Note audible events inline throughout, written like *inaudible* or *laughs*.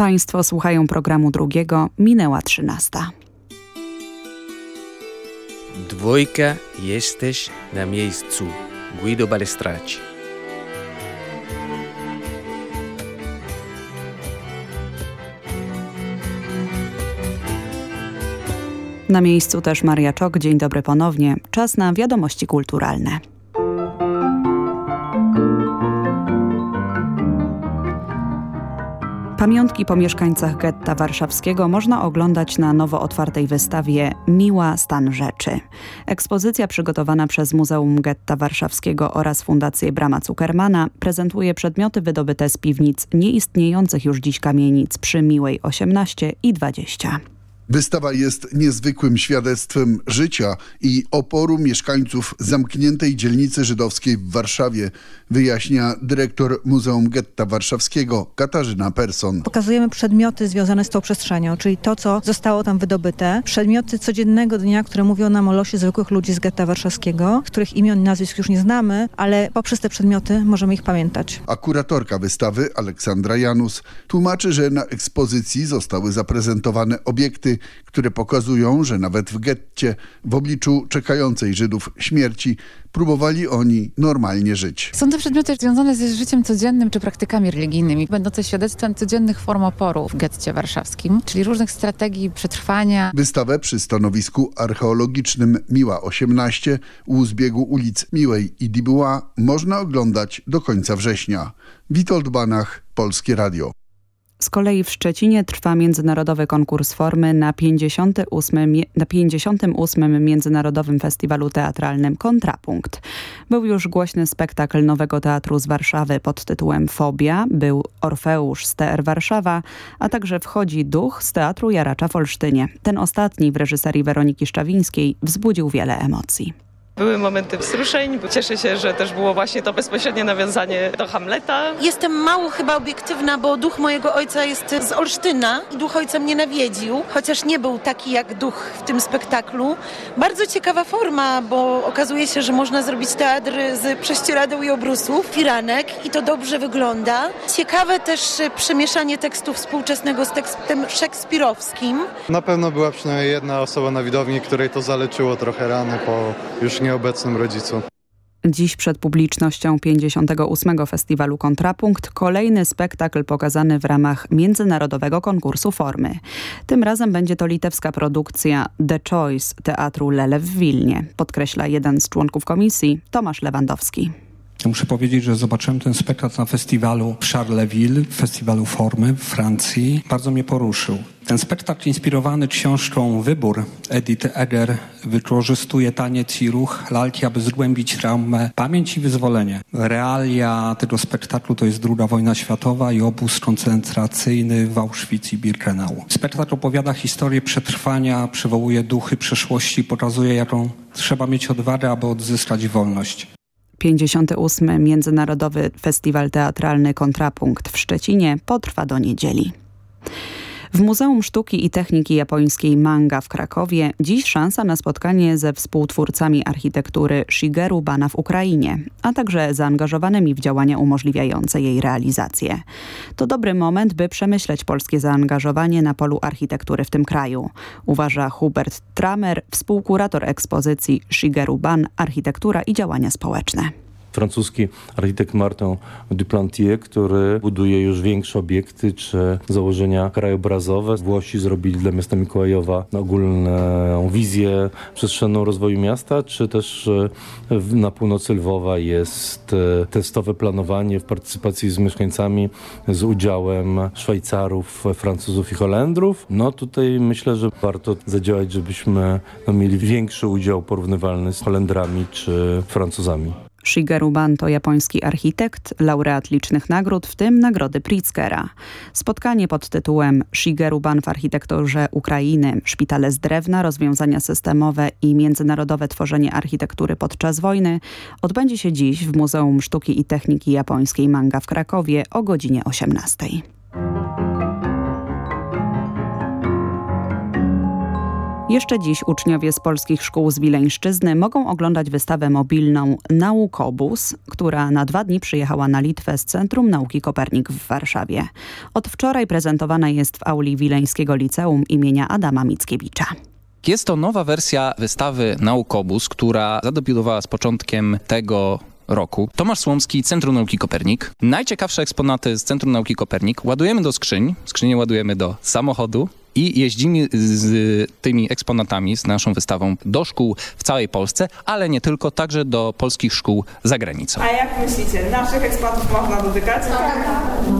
Państwo słuchają programu drugiego. Minęła trzynasta. Dwójka jesteś na miejscu. Guido Balestracci. Na miejscu też Maria Czok. Dzień dobry ponownie. Czas na wiadomości kulturalne. Pamiątki po mieszkańcach getta warszawskiego można oglądać na nowo otwartej wystawie Miła stan rzeczy. Ekspozycja przygotowana przez Muzeum Getta Warszawskiego oraz Fundację Brama Zuckermana prezentuje przedmioty wydobyte z piwnic nieistniejących już dziś kamienic przy Miłej 18 i 20. Wystawa jest niezwykłym świadectwem życia i oporu mieszkańców zamkniętej dzielnicy żydowskiej w Warszawie, wyjaśnia dyrektor Muzeum Getta Warszawskiego Katarzyna Persson. Pokazujemy przedmioty związane z tą przestrzenią, czyli to, co zostało tam wydobyte. Przedmioty codziennego dnia, które mówią nam o losie zwykłych ludzi z Getta Warszawskiego, których imion i nazwisk już nie znamy, ale poprzez te przedmioty możemy ich pamiętać. A kuratorka wystawy, Aleksandra Janus, tłumaczy, że na ekspozycji zostały zaprezentowane obiekty, które pokazują, że nawet w getcie, w obliczu czekającej Żydów śmierci, próbowali oni normalnie żyć. Są to przedmioty związane z życiem codziennym czy praktykami religijnymi, będące świadectwem codziennych form oporu w getcie warszawskim, czyli różnych strategii przetrwania. Wystawę przy stanowisku archeologicznym Miła 18 u zbiegu ulic Miłej i Dibuła można oglądać do końca września. Witold Banach, Polskie Radio. Z kolei w Szczecinie trwa międzynarodowy konkurs formy na 58, na 58. Międzynarodowym Festiwalu Teatralnym Kontrapunkt. Był już głośny spektakl Nowego Teatru z Warszawy pod tytułem Fobia, był Orfeusz z TR Warszawa, a także Wchodzi Duch z Teatru Jaracza w Olsztynie. Ten ostatni w reżyserii Weroniki Szczawińskiej wzbudził wiele emocji. Były momenty wzruszeń. Cieszę się, że też było właśnie to bezpośrednie nawiązanie do Hamleta. Jestem mało chyba obiektywna, bo duch mojego ojca jest z Olsztyna i duch ojca mnie nawiedził, chociaż nie był taki jak duch w tym spektaklu. Bardzo ciekawa forma, bo okazuje się, że można zrobić teatr z prześcieradeł i obrusów, firanek i to dobrze wygląda. Ciekawe też przemieszanie tekstu współczesnego z tekstem szekspirowskim. Na pewno była przynajmniej jedna osoba na widowni, której to zaleczyło trochę rany po już nie nieobecnym rodzicu. Dziś przed publicznością 58. Festiwalu Kontrapunkt kolejny spektakl pokazany w ramach międzynarodowego konkursu formy. Tym razem będzie to litewska produkcja The Choice Teatru Lele w Wilnie, podkreśla jeden z członków komisji, Tomasz Lewandowski. Muszę powiedzieć, że zobaczyłem ten spektakl na festiwalu Charleville, festiwalu Formy w Francji. Bardzo mnie poruszył. Ten spektakl inspirowany książką Wybór Edith Eger wykorzystuje taniec i ruch lalki, aby zgłębić traumę pamięć i wyzwolenie. Realia tego spektaklu to jest II wojna światowa i obóz koncentracyjny w Auschwitz i Birkenau. Spektakl opowiada historię przetrwania, przywołuje duchy przeszłości, pokazuje jaką trzeba mieć odwagę, aby odzyskać wolność. 58. Międzynarodowy Festiwal Teatralny Kontrapunkt w Szczecinie potrwa do niedzieli. W Muzeum Sztuki i Techniki Japońskiej Manga w Krakowie dziś szansa na spotkanie ze współtwórcami architektury Shigeru Bana w Ukrainie, a także zaangażowanymi w działania umożliwiające jej realizację. To dobry moment, by przemyśleć polskie zaangażowanie na polu architektury w tym kraju, uważa Hubert Tramer, współkurator ekspozycji Shigeru Ban Architektura i działania społeczne francuski architekt Martin Duplantier, który buduje już większe obiekty czy założenia krajobrazowe. Włosi zrobili dla miasta Mikołajowa ogólną wizję przestrzenną rozwoju miasta, czy też e, na północy Lwowa jest e, testowe planowanie w partycypacji z mieszkańcami z udziałem Szwajcarów, Francuzów i Holendrów. No tutaj myślę, że warto zadziałać, żebyśmy no, mieli większy udział porównywalny z Holendrami czy Francuzami. Shigeru Ban to japoński architekt, laureat licznych nagród, w tym nagrody Pritzkera. Spotkanie pod tytułem Shigeru Ban w architekturze Ukrainy, szpitale z drewna, rozwiązania systemowe i międzynarodowe tworzenie architektury podczas wojny odbędzie się dziś w Muzeum Sztuki i Techniki Japońskiej Manga w Krakowie o godzinie 18. Jeszcze dziś uczniowie z polskich szkół z Wileńszczyzny mogą oglądać wystawę mobilną Naukobus, która na dwa dni przyjechała na Litwę z Centrum Nauki Kopernik w Warszawie. Od wczoraj prezentowana jest w auli Wileńskiego Liceum imienia Adama Mickiewicza. Jest to nowa wersja wystawy Naukobus, która zadebiutowała z początkiem tego roku. Tomasz Słomski, Centrum Nauki Kopernik. Najciekawsze eksponaty z Centrum Nauki Kopernik ładujemy do skrzyń, skrzynie ładujemy do samochodu, i jeździmy z tymi eksponatami, z naszą wystawą do szkół w całej Polsce, ale nie tylko, także do polskich szkół za granicą. A jak myślicie, naszych eksponatów można dotykać? Tak.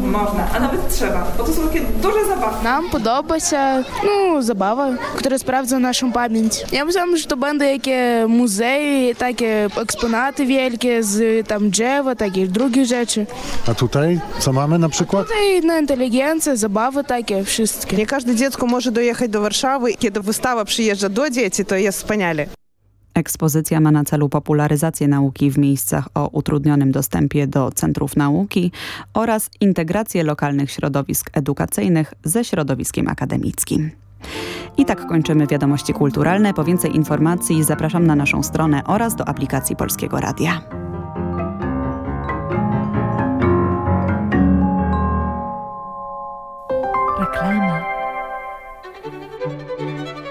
Można, a nawet trzeba, bo to są takie duże zabawy. Nam podoba się, no, zabawa, która sprawdza naszą pamięć. Ja myślałam, że to będą jakieś muzeje, takie eksponaty wielkie z tam drzewa, takie drugie rzeczy. A tutaj co mamy na przykład? Tutaj na inteligencję, zabawy takie, wszystkie. Nie każde dziecko może dojechać do Warszawy. Kiedy wystawa przyjeżdża do dzieci, to jest wspaniale. Ekspozycja ma na celu popularyzację nauki w miejscach o utrudnionym dostępie do centrów nauki oraz integrację lokalnych środowisk edukacyjnych ze środowiskiem akademickim. I tak kończymy wiadomości kulturalne. Po więcej informacji zapraszam na naszą stronę oraz do aplikacji Polskiego Radia.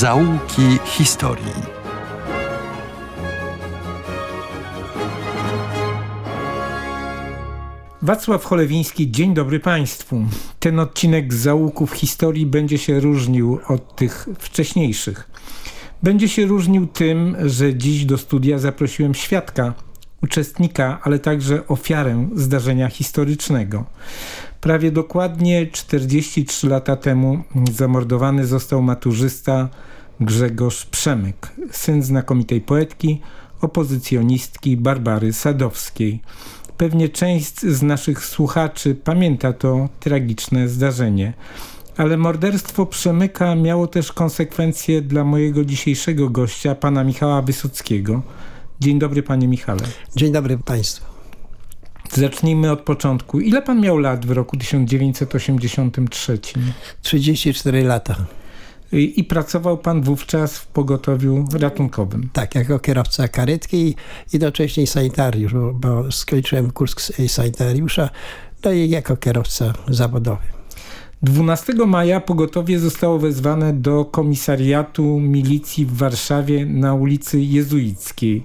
Zaułki historii. Wacław Cholewiński, dzień dobry Państwu. Ten odcinek z zaułków historii będzie się różnił od tych wcześniejszych. Będzie się różnił tym, że dziś do studia zaprosiłem świadka, uczestnika, ale także ofiarę zdarzenia historycznego. Prawie dokładnie 43 lata temu zamordowany został maturzysta Grzegorz Przemyk, syn znakomitej poetki, opozycjonistki Barbary Sadowskiej. Pewnie część z naszych słuchaczy pamięta to tragiczne zdarzenie. Ale morderstwo Przemyka miało też konsekwencje dla mojego dzisiejszego gościa, pana Michała Wysockiego. Dzień dobry panie Michale. Dzień dobry państwu. Zacznijmy od początku. Ile pan miał lat w roku 1983? 34 lata. I, I, pracował pan wówczas w pogotowiu ratunkowym. Tak, jako kierowca karetki i jednocześnie sanitariusz, bo, bo skończyłem kurs sanitariusza, no i jako kierowca zawodowy. 12 maja pogotowie zostało wezwane do komisariatu milicji w Warszawie na ulicy Jezuickiej.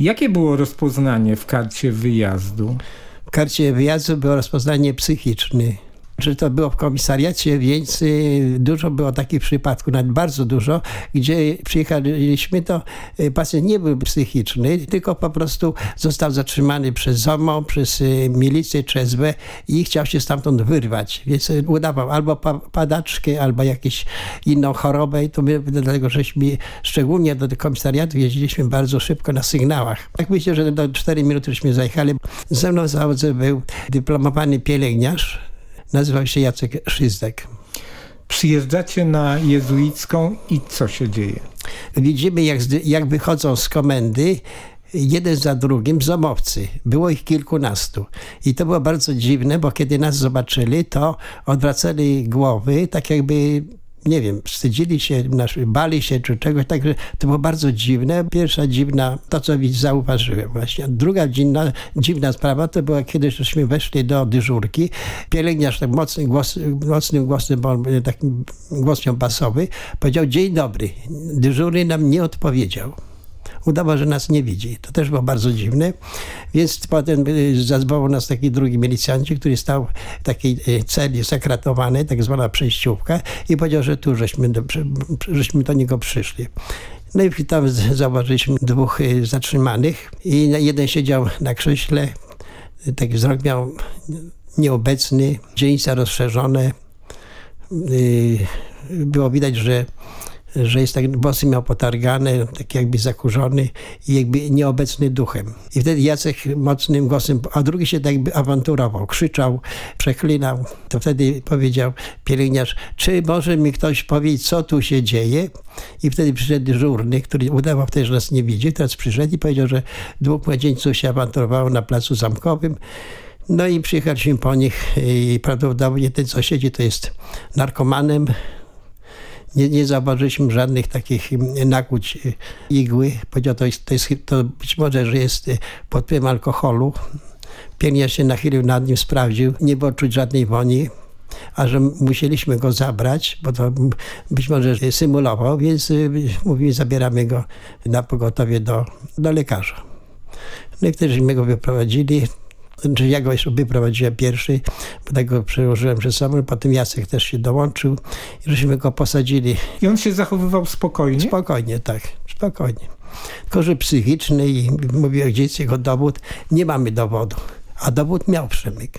Jakie było rozpoznanie w karcie wyjazdu? W karcie wyjazdu było rozpoznanie psychiczne że to było w komisariacie, więc y, dużo było takich przypadków, nawet bardzo dużo, gdzie przyjechaliśmy, to y, pacjent nie był psychiczny, tylko po prostu został zatrzymany przez ZOMO, przez y, milicję czy SB i chciał się stamtąd wyrwać, więc udawał albo padaczkę, albo jakąś inną chorobę i to my, dlatego żeśmy szczególnie do komisariatu jeździliśmy bardzo szybko na sygnałach. Tak myślę, że do 4 minuty żeśmy zajechali. Ze mną w załodze był dyplomowany pielęgniarz, Nazywał się Jacek Szyzdek. Przyjeżdżacie na jezuicką i co się dzieje? Widzimy jak, jak wychodzą z komendy jeden za drugim zomowcy. Było ich kilkunastu. I to było bardzo dziwne, bo kiedy nas zobaczyli, to odwracali głowy, tak jakby nie wiem, wstydzili się, bali się czy czegoś, także to było bardzo dziwne. Pierwsza dziwna, to co zauważyłem właśnie. Druga dziwna, dziwna sprawa to była, kiedy żeśmy weszli do dyżurki. Pielęgniarz tak mocnym, głos, mocnym głosem, takim głosem basowy, powiedział dzień dobry. Dyżurny nam nie odpowiedział udawał, że nas nie widzi. To też było bardzo dziwne. Więc potem y, zadzwonił nas taki drugi milicjanci, który stał w takiej y, celi sekretowanej, tak zwana przejściówka i powiedział, że tu żeśmy do, żeśmy do niego przyszli. No i tam zauważyliśmy dwóch y, zatrzymanych i jeden siedział na krześle, taki wzrok miał nieobecny, dzieńca rozszerzone. Było widać, że że jest tak, włosy miał potargane, tak jakby zakurzony i jakby nieobecny duchem. I wtedy Jacek mocnym głosem, a drugi się tak jakby awanturował, krzyczał, przeklinał. To wtedy powiedział pielęgniarz, czy może mi ktoś powiedzieć, co tu się dzieje? I wtedy przyszedł dyżurny, który udawał że nas nie widzi. Teraz przyszedł i powiedział, że dwóch młodzieńców się awanturowało na placu zamkowym. No i przyjechaliśmy po nich i prawdopodobnie ten, co siedzi, to jest narkomanem, nie, nie zauważyliśmy żadnych takich nakłuć y, igły. Powiedział, to, jest, to, jest, to być może, że jest y, pod wpływem alkoholu. Pielęgniarz się nachylił nad nim, sprawdził. Nie było czuć żadnej woni a że musieliśmy go zabrać, bo to być może symulował, więc y, mówimy, zabieramy go na pogotowie do, do lekarza. No i wtedy go wyprowadzili. Znaczy ja go jeszcze wyprowadziłem pierwszy, bo tak go przełożyłem przez sobą, potem Jacek też się dołączył i żeśmy go posadzili. I on się zachowywał spokojnie? Spokojnie, tak, spokojnie. Tylko, że psychiczny i mówię, gdzie jest jego dowód, nie mamy dowodu. A dowód miał Przemyk,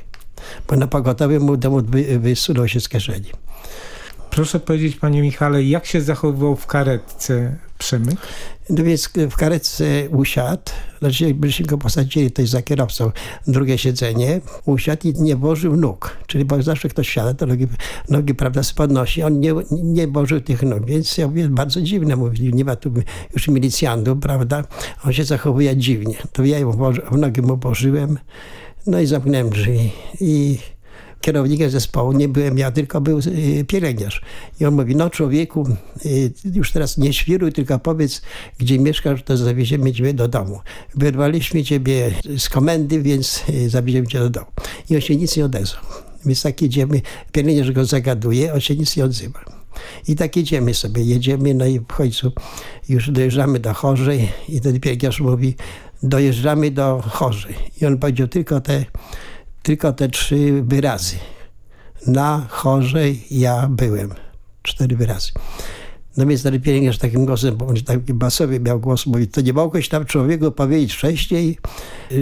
bo na pogotowie mu dowód wy, wysunął się z kieszeni. Proszę powiedzieć, panie Michale, jak się zachowywał w karetce Przemyk? No więc w karetce usiadł, znaczy jakbyśmy go posadzili, jest za kierowcą drugie siedzenie, usiadł i nie włożył nóg. Czyli bo zawsze ktoś siada, to nogi, nogi prawda, podnosi. On nie, nie włożył tych nóg, więc ja mówię, bardzo dziwne, mówili, nie ma tu już milicjantów, prawda? On się zachowuje dziwnie. To ja ją w nogi mu włożyłem, no i zamknąłem drzwi i kierownikiem zespołu nie byłem ja, tylko był y, pielęgniarz. I on mówi, no człowieku, y, już teraz nie świruj, tylko powiedz, gdzie mieszkasz, to zawieziemy ciebie do domu. Wyrwaliśmy ciebie z komendy, więc y, zawieziemy cię do domu. I on się nic nie odezwał. Więc tak jedziemy, pielęgniarz go zagaduje, on się nic nie odzywa. I tak jedziemy sobie, jedziemy, no i w końcu już dojeżdżamy do Chorzej i wtedy pielęgniarz mówi, dojeżdżamy do Chorzej. I on powiedział tylko te tylko te trzy wyrazy. Na chorzej ja byłem. Cztery wyrazy. No więc ten pielęgniarz takim głosem, bo on taki basowy miał głos, mówi, to nie mogłeś tam człowieku powiedzieć wcześniej,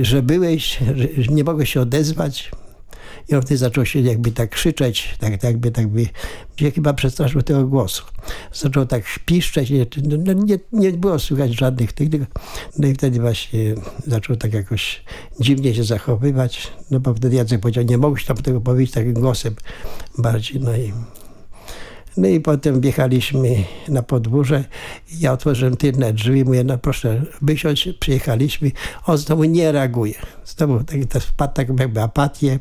że byłeś, że nie mogłeś się odezwać. I on wtedy zaczął się jakby tak krzyczeć, tak, tak jakby, tak by się chyba przestraszył tego głosu. Zaczął tak piszczeć, nie, no, nie, nie było słychać żadnych tych, no i wtedy właśnie zaczął tak jakoś dziwnie się zachowywać, no bo wtedy Jacek powiedział, nie mogłeś tam tego powiedzieć takim głosem bardziej, no i no i potem wjechaliśmy na podwórze. Ja otworzyłem tylne drzwi, mówię, no proszę wysiąść, przyjechaliśmy. On znowu nie reaguje. Znowu tak, to wpadł tak jakby apatię,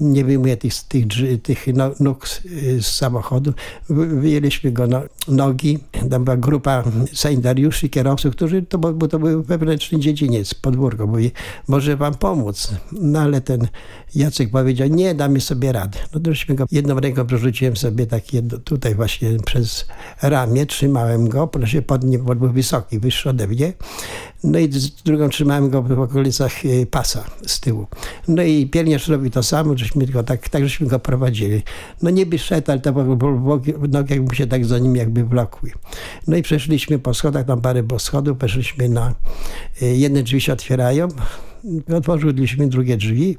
nie wyjmuje tych, tych, tych no, nóg z, z samochodu. Wyjęliśmy go no, nogi. Tam była grupa sanitariuszy, kierowców, którzy, to, bo to był wewnętrzny dziedziniec, podwórko. Mówi, może wam pomóc. No ale ten Jacek powiedział, nie, damy sobie radę. No tośmy go jedną ręką przerzuciłem sobie tak jedno, tutaj właśnie przez ramię, trzymałem go, proszę pod nim, bo był wysoki, wyższy ode mnie. No i drugą trzymałem go w okolicach e, pasa z tyłu. No i pielęgniarz robi to samo, żeśmy go tak, tak żeśmy go prowadzili. No niby szedł, ale to nogi jakby się tak za nim jakby wlokły. No i przeszliśmy po schodach, tam parę schodów, przeszliśmy na, e, jedne drzwi się otwierają, otworzyliśmy drugie drzwi.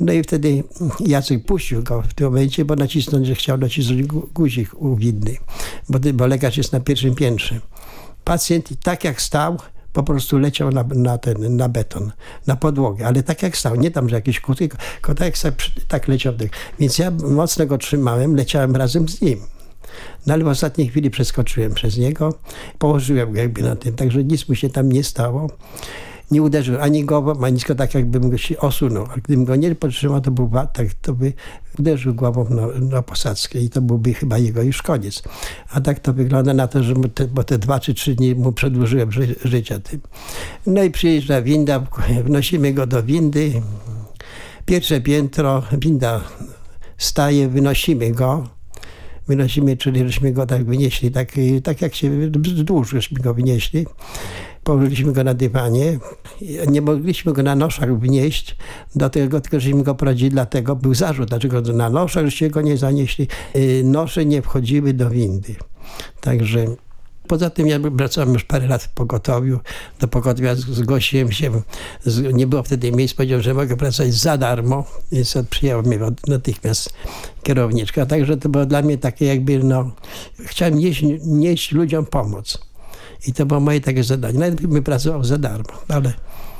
No i wtedy Jacek puścił go w tym momencie, bo nacisnąć, że chciał nacisnąć guzik uwidny, bo, bo lekarz jest na pierwszym piętrze. Pacjent tak jak stał, po prostu leciał na, na, ten, na beton, na podłogę, ale tak jak stał, nie tam, że jakieś kuty, tylko tak tak leciał. Więc ja mocno go trzymałem, leciałem razem z nim. No ale w ostatniej chwili przeskoczyłem przez niego, położyłem go jakby na tym, także nic mu się tam nie stało. Nie uderzył ani głową, ani tylko tak jakbym go się osunął. A gdybym go nie podtrzymał, to, był, tak, to by uderzył głową na, na posadzkę i to byłby chyba jego już koniec. A tak to wygląda na to, że te, bo te dwa czy trzy dni mu przedłużyłem ży, życia tym. No i przyjeżdża winda, wnosimy go do windy. Pierwsze piętro, winda staje, wynosimy go wynosimy, czyli żeśmy go tak wynieśli, tak, tak jak się wzdłuż żeśmy go wynieśli. Położyliśmy go na dywanie. Nie mogliśmy go na noszach wnieść, do tego tylko żeśmy go prowadzili, dlatego był zarzut, dlaczego na noszach żeśmy go nie zanieśli. Y, nosze nie wchodziły do windy. Także Poza tym ja pracowałem już parę lat w pogotowiu. Do pogotowia zgłosiłem się, nie było wtedy miejsc, powiedział, że mogę pracować za darmo, więc przyjęła mnie natychmiast kierowniczka. Także to było dla mnie takie jakby, no, chciałem nieść, nieść ludziom pomoc. I to było moje takie zadanie. Nawet bym pracował za darmo, ale...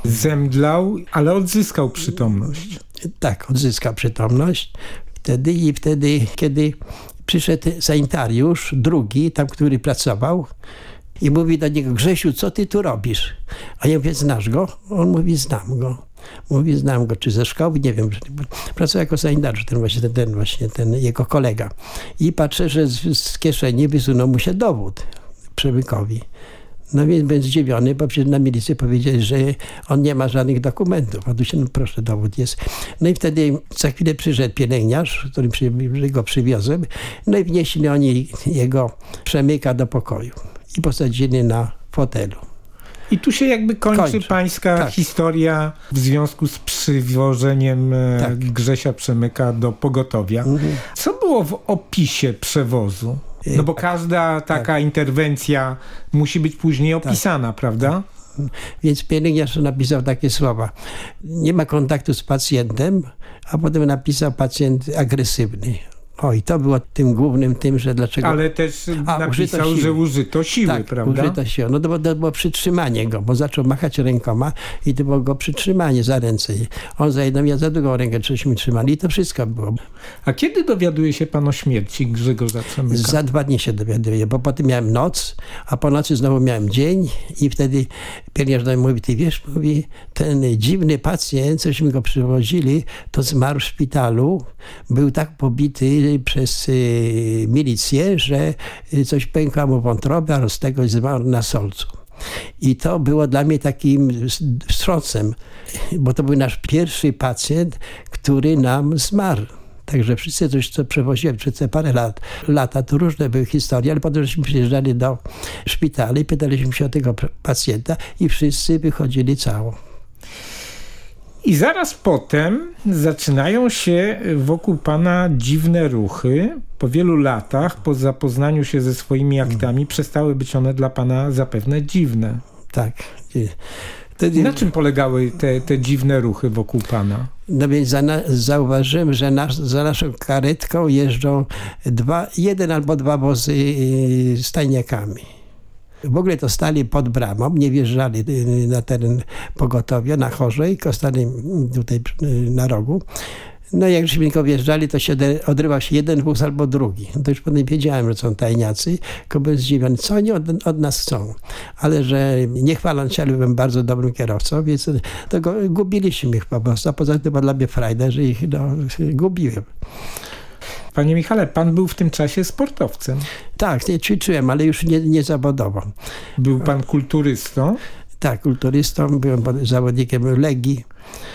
Zemdlał, ale odzyskał przytomność. Tak, odzyskał przytomność. Wtedy i wtedy, kiedy przyszedł sanitariusz, drugi, tam, który pracował i mówi do niego, Grzesiu, co ty tu robisz? A ja mówię, znasz go? On mówi, znam go. Mówi, znam go, czy ze szkoły, nie wiem. Pracował jako sanitariusz, ten właśnie, ten, ten, właśnie, ten jego kolega. I patrzę, że z, z kieszeni wysunął mu się dowód przemykowi. No więc byłem zdziwiony, bo przecież na milicji powiedzieli, że on nie ma żadnych dokumentów. A tu się, no proszę, dowód jest. No i wtedy za chwilę przyszedł pielęgniarz, który go przywiozłem. No i wnieśli oni jego przemyka do pokoju i posadzili na fotelu. I tu się jakby kończy, kończy. pańska tak. historia w związku z przywożeniem e, tak. Grzesia Przemyka do pogotowia. Mhm. Co było w opisie przewozu? No bo każda taka tak. interwencja musi być później tak. opisana, tak. prawda? Więc pielęgniarz napisał takie słowa. Nie ma kontaktu z pacjentem, a potem napisał pacjent agresywny. Oj, to było tym głównym tym, że dlaczego... Ale też A, napisał, użyto że użyto siły, tak, prawda? użyto siły. No to było, to było przytrzymanie go, bo zaczął machać rękoma i to było go przytrzymanie za ręce. On za jedną, ja za drugą rękę żeśmy trzymali i to wszystko było. A kiedy dowiaduje się pan o śmierci Grzegorza Przemyka? Za dwa dni się dowiaduje, bo potem miałem noc, a po nocy znowu miałem dzień i wtedy pielęgniarz do mnie mówi, ty wiesz, mówi, ten dziwny pacjent, cośmy go przywozili, to zmarł w szpitalu, był tak pobity przez y, milicję, że y, coś pękła mu wątroba, a z tego zmarł na solcu. I to było dla mnie takim wstrząsem, bo to był nasz pierwszy pacjent, który nam zmarł. Także wszyscy coś, co przewoziłem przez te parę lat, lata, to różne były historie, ale potem żeśmy przyjeżdżali do szpitala i pytaliśmy się o tego pacjenta i wszyscy wychodzili cało. I zaraz potem zaczynają się wokół pana dziwne ruchy. Po wielu latach, po zapoznaniu się ze swoimi aktami, przestały być one dla pana zapewne dziwne. Tak. Wtedy... Na czym polegały te, te dziwne ruchy wokół pana? No więc za na, zauważyłem, że nas, za naszą karetką jeżdżą dwa, jeden albo dwa wozy y, z tajniakami. W ogóle to stali pod bramą, nie wjeżdżali y, na teren pogotowia, na chorzej, tylko stali tutaj y, na rogu. No jak żeśmy tylko wjeżdżali, to się odrywał się jeden wóz albo drugi. To już potem wiedziałem, że są tajniacy, tylko byłem zdziwiony, co oni od, od, nas chcą. Ale że nie chwaląc się, ale byłem bardzo dobrym kierowcą, więc tego gubiliśmy ich po prostu. A poza tym była dla mnie frajda, że ich no, gubiłem. Panie Michale, pan był w tym czasie sportowcem. Tak, ćwiczyłem, ale już nie, nie zawodowo. Był pan kulturystą? Tak, kulturystą, byłem zawodnikiem Legii.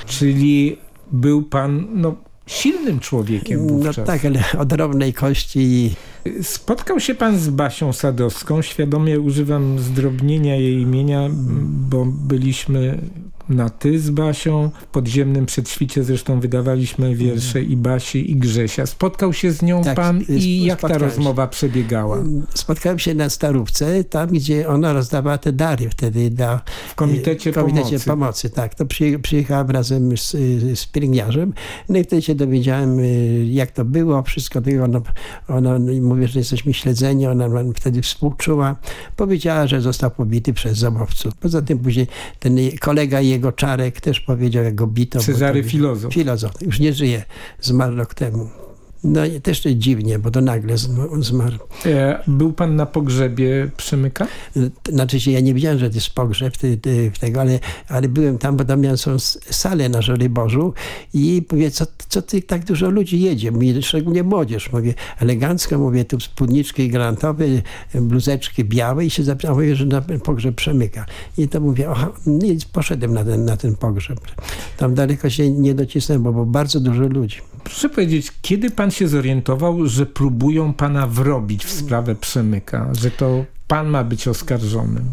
Czyli był pan no, silnym człowiekiem no wówczas. No tak, ale od drobnej kości. Spotkał się pan z Basią Sadowską. Świadomie używam zdrobnienia jej imienia, bo byliśmy na ty z Basią. W podziemnym przedświcie zresztą wydawaliśmy wiersze i Basi i Grzesia. Spotkał się z nią tak, pan i jak ta rozmowa przebiegała? Spotkałem się na Starówce, tam gdzie ona rozdawała te dary wtedy dla, w Komitecie, komitecie Pomocy. pomocy. Tak, to przyjechałem razem z, z pielęgniarzem. No i wtedy się dowiedziałem, y, jak to było, wszystko tego. Ona, ona mówię, że jesteśmy śledzeni, ona wtedy współczuła. Powiedziała, że został pobity przez zamowców. Poza tym później ten kolega jej jego Czarek też powiedział, jak go bito. Cezary Filozof. Filozof. Już nie żyje, zmarł rok temu. No i też to dziwnie, bo to nagle zmarł. E, był pan na pogrzebie Przemyka? Znaczy się, ja nie wiedziałem, że to jest pogrzeb ty, ty, tego, ale, ale byłem tam, bo tam miałem są salę na Żoliborzu i mówię, co, co ty tak dużo ludzi jedzie? Mówię, szczególnie młodzież. Mówię, elegancko, mówię, tu spódniczki granatowe, bluzeczki białe i się zapytałem, mówię, że na pogrzeb Przemyka. I to mówię, aha, poszedłem na ten, na ten pogrzeb. Tam daleko się nie docisnąłem, bo było bardzo dużo ludzi. Proszę powiedzieć, kiedy pan się zorientował, że próbują pana wrobić w sprawę Przemyka, że to pan ma być oskarżonym?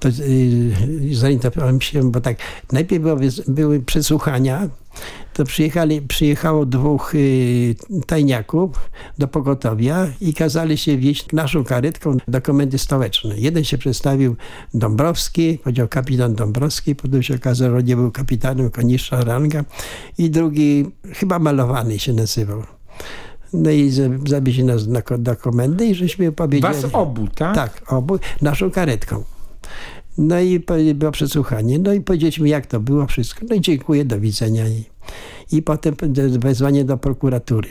To yy, zorientowałem się, bo tak, najpierw były, były przesłuchania, to przyjechali, przyjechało dwóch y, tajniaków do pogotowia i kazali się wieść naszą karetką do komendy stołecznej. Jeden się przedstawił Dąbrowski, powiedział kapitan Dąbrowski, potem się okazało, że nie był kapitanem, tylko niższa ranga i drugi chyba malowany się nazywał. No i zabili nas na, do komendy i żeśmy powiedzieli... Was obu, tak? Tak, obu, naszą karetką. No i było przesłuchanie. No i powiedzieliśmy, jak to było wszystko. No i dziękuję, do widzenia. I, i potem wezwanie do prokuratury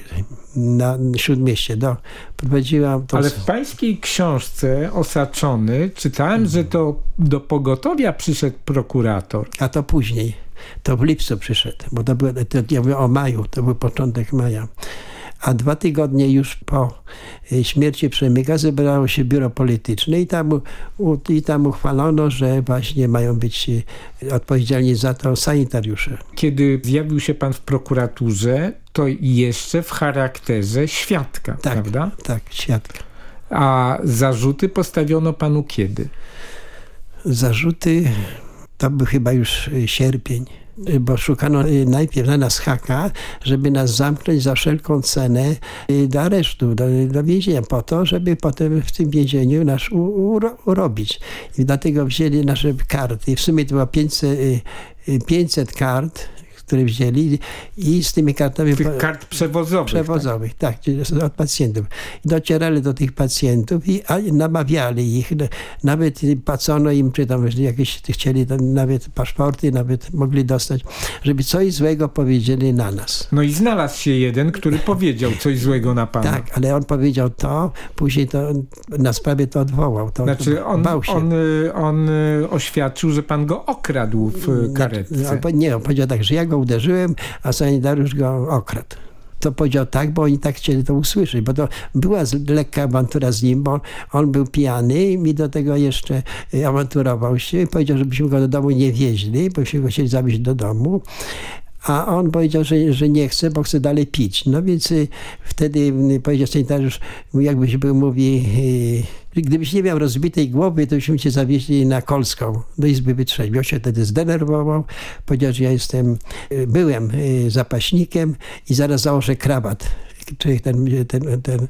na Śródmieście. Do, prowadziłam to... Ale w pańskiej książce Osaczony czytałem, że to do pogotowia przyszedł prokurator. A to później. To w lipcu przyszedł, bo to było, to, ja mówię o maju, to był początek maja a dwa tygodnie już po e, śmierci Przemyka zebrało się biuro polityczne i tam, i tam uchwalono, że właśnie mają być e, odpowiedzialni za to sanitariusze. Kiedy zjawił się pan w prokuraturze, to jeszcze w charakterze świadka, tak, prawda? Tak, świadka. A zarzuty postawiono panu kiedy? Zarzuty to był chyba już e, sierpień bo szukano y, najpierw na nas haka, żeby nas zamknąć za wszelką cenę y, do aresztu, do, do więzienia, po to, żeby potem w tym więzieniu nas urobić. I dlatego wzięli nasze karty. W sumie to było 500, 500 y, kart, które wzięli i z tymi kartami... Tych kart przewozowych. Przewozowych, tak, tak od pacjentów. Docierali do tych pacjentów i namawiali ich. Nawet płacono im, czy tam jakieś chcieli nawet paszporty, nawet mogli dostać, żeby coś złego powiedzieli na nas. No i znalazł się jeden, który powiedział coś złego na pana. Tak, ale on powiedział to, później to na sprawie to odwołał. To znaczy on, bał się. On, on oświadczył, że pan go okradł w karetce. No, nie, on powiedział tak, że ja go go uderzyłem, a sanitariusz go okradł to powiedział tak, bo oni tak chcieli to usłyszeć, bo to była lekka awantura z nim, bo on był pijany i mi do tego jeszcze y, awanturował się i powiedział, żebyśmy go do domu nie wieźli, bo go chcieli zawieźć do domu. A on powiedział, że, że nie chce, bo chce dalej pić. No więc y, wtedy y, powiedział sanitariusz, jakbyś był, mówi Gdybyś nie miał rozbitej głowy, to byśmy cię zawieźli na Kolską do Izby Wytrzeźwień. On się wtedy zdenerwował, powiedział, że ja jestem, y, byłem y, zapaśnikiem i zaraz założę krawat, czyli ten, ten, ten,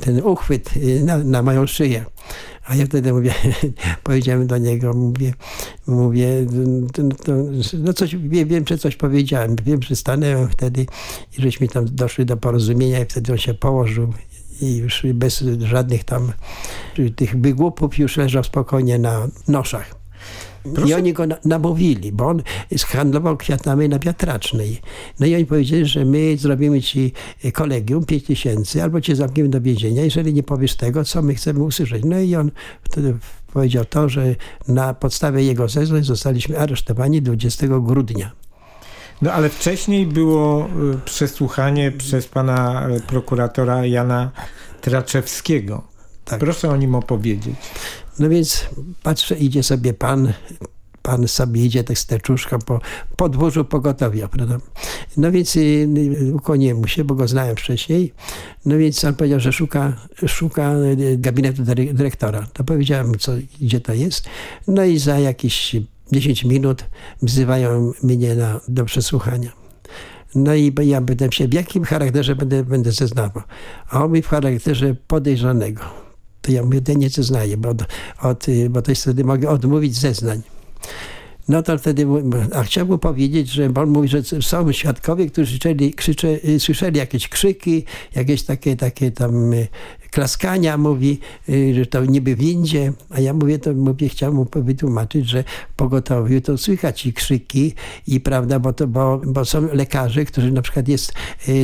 ten uchwyt y, na, na moją szyję. A ja wtedy mówię, *laughs* powiedziałem do niego, mówię, mówię to, no coś, wiem, wiem, że coś powiedziałem, wiem, że stanęłem wtedy i żeśmy tam doszli do porozumienia i wtedy on się położył i już bez żadnych tam tych wygłupów już leżał spokojnie na noszach. Proszę? I oni go namówili, bo on handlował kwiatami na wiatracznej. No i oni powiedzieli, że my zrobimy ci kolegium 5 tysięcy, albo cię zamkniemy do więzienia, jeżeli nie powiesz tego, co my chcemy usłyszeć. No i on wtedy powiedział to, że na podstawie jego zeznań zostaliśmy aresztowani 20 grudnia. No ale wcześniej było y, przesłuchanie przez pana y, prokuratora Jana Traczewskiego. Tak. Proszę o nim opowiedzieć. No więc patrzę, idzie sobie pan, pan sobie idzie tak z teczuszką po podwórzu pogotowia, prawda? No więc y, ukłoniłem mu się, bo go znałem wcześniej. No więc on powiedział, że szuka, szuka gabinetu dyrektora. To powiedziałem, co, gdzie to jest. No i za jakieś 10 minut wzywają mnie na, do przesłuchania. No i ja pytam się, w jakim charakterze będę, będę zeznawał? A on mi w charakterze podejrzanego. To ja mówię, nie zeznaję, bo, od, od, bo to jest wtedy mogę odmówić zeznań. No to wtedy, a chciałbym powiedzieć, że on mówi, że są świadkowie, którzy krzyczeli, krzycze, y, słyszeli jakieś krzyki, jakieś takie, takie tam y, klaskania, mówi, y, że to niby windzie, a ja mówię, to mówię, chciałem mu wytłumaczyć, że w pogotowiu to słychać i krzyki i prawda, bo, to, bo, bo są lekarze, którzy na przykład jest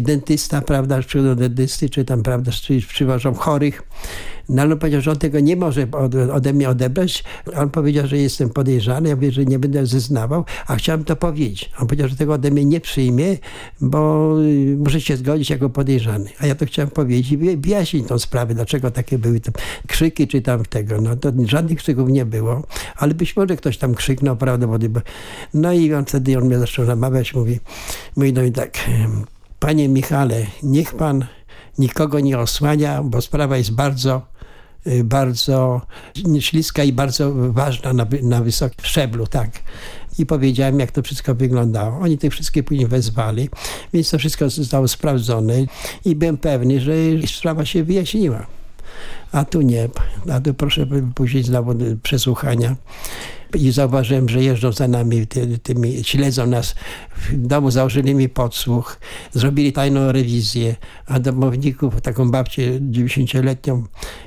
dentysta, prawda, do dentysty, czy tam, prawda, przywożą chorych, no ale on powiedział, że on tego nie może ode mnie odebrać. On powiedział, że jestem podejrzany. Ja mówię, że nie będę zeznawał, a chciałem to powiedzieć. On powiedział, że tego ode mnie nie przyjmie, bo y, muszę się zgodzić jako podejrzany. A ja to chciałem powiedzieć i wyjaśnić tą sprawę, dlaczego takie były tam krzyki czy tam tego. No to żadnych krzyków nie było, ale być może ktoś tam krzyknął, prawda? No i on wtedy on mnie zaczął namawiać, mówi, mówi no i tak, panie Michale, niech pan nikogo nie osłania, bo sprawa jest bardzo bardzo śliska i bardzo ważna na, na wysokim szczeblu, tak. I powiedziałem, jak to wszystko wyglądało. Oni tych wszystkich później wezwali, więc to wszystko zostało sprawdzone i byłem pewny, że sprawa się wyjaśniła. A tu nie. A tu proszę później znowu przesłuchania i zauważyłem, że jeżdżą za nami, ty, tymi, śledzą nas. W domu założyli mi podsłuch, zrobili tajną rewizję, a domowników, taką babcię 90-letnią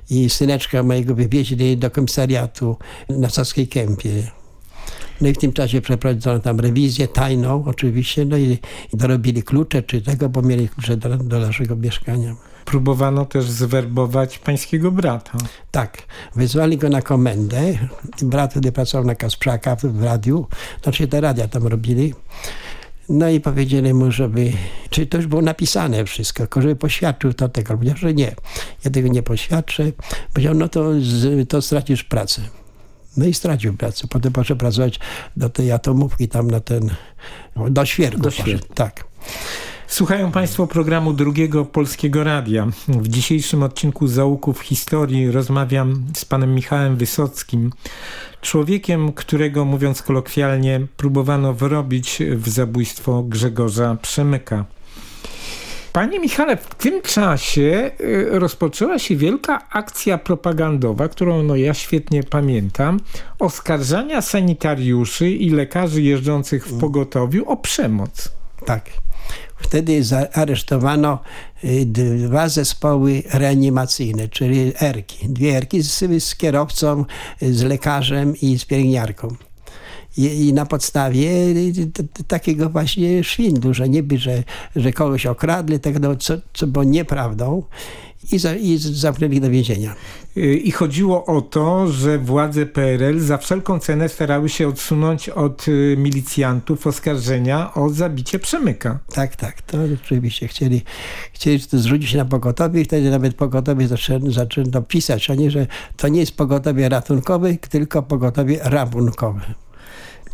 i syneczka mojego wywieźli do komisariatu na Saskiej Kępie. No i w tym czasie przeprowadzono tam rewizję tajną oczywiście, no i, dorobili klucze czy tego, bo mieli klucze do, do naszego mieszkania próbowano też zwerbować pańskiego brata. Tak, wezwali go na komendę. Brat wtedy pracował na Kasprzaka w radiu, znaczy te radia tam robili. No i powiedzieli mu, żeby, czy to już było napisane wszystko, żeby poświadczył to tego. Powiedział, że nie, ja tego nie poświadczę. Powiedział, no to, to stracisz pracę. No i stracił pracę. Potem poszedł pracować do tej atomówki tam na ten, do świerku. Do świerku. Tak. Słuchają Państwo programu Drugiego Polskiego Radia. W dzisiejszym odcinku Zaułków Historii rozmawiam z panem Michałem Wysockim, człowiekiem, którego, mówiąc kolokwialnie, próbowano wyrobić w zabójstwo Grzegorza Przemyka. Panie Michale, w tym czasie y, rozpoczęła się wielka akcja propagandowa, którą no ja świetnie pamiętam, oskarżania sanitariuszy i lekarzy jeżdżących w pogotowiu o przemoc. Tak. Wtedy aresztowano y, dwa zespoły reanimacyjne, czyli erki. Dwie erki z, z kierowcą, z lekarzem i z pielęgniarką. I, I, na podstawie y, takiego właśnie szwindlu, że niby, że, że kogoś okradli, tego, no, co, co było nieprawdą i, za, i zamknęli do więzienia. I chodziło o to, że władze PRL za wszelką cenę starały się odsunąć od y, milicjantów oskarżenia o zabicie Przemyka. Tak, tak. To oczywiście chcieli, chcieli zwrócić na pogotowie i wtedy nawet pogotowie zaczęto, zaczęto pisać o nie, że to nie jest pogotowie ratunkowe, tylko pogotowie rabunkowe.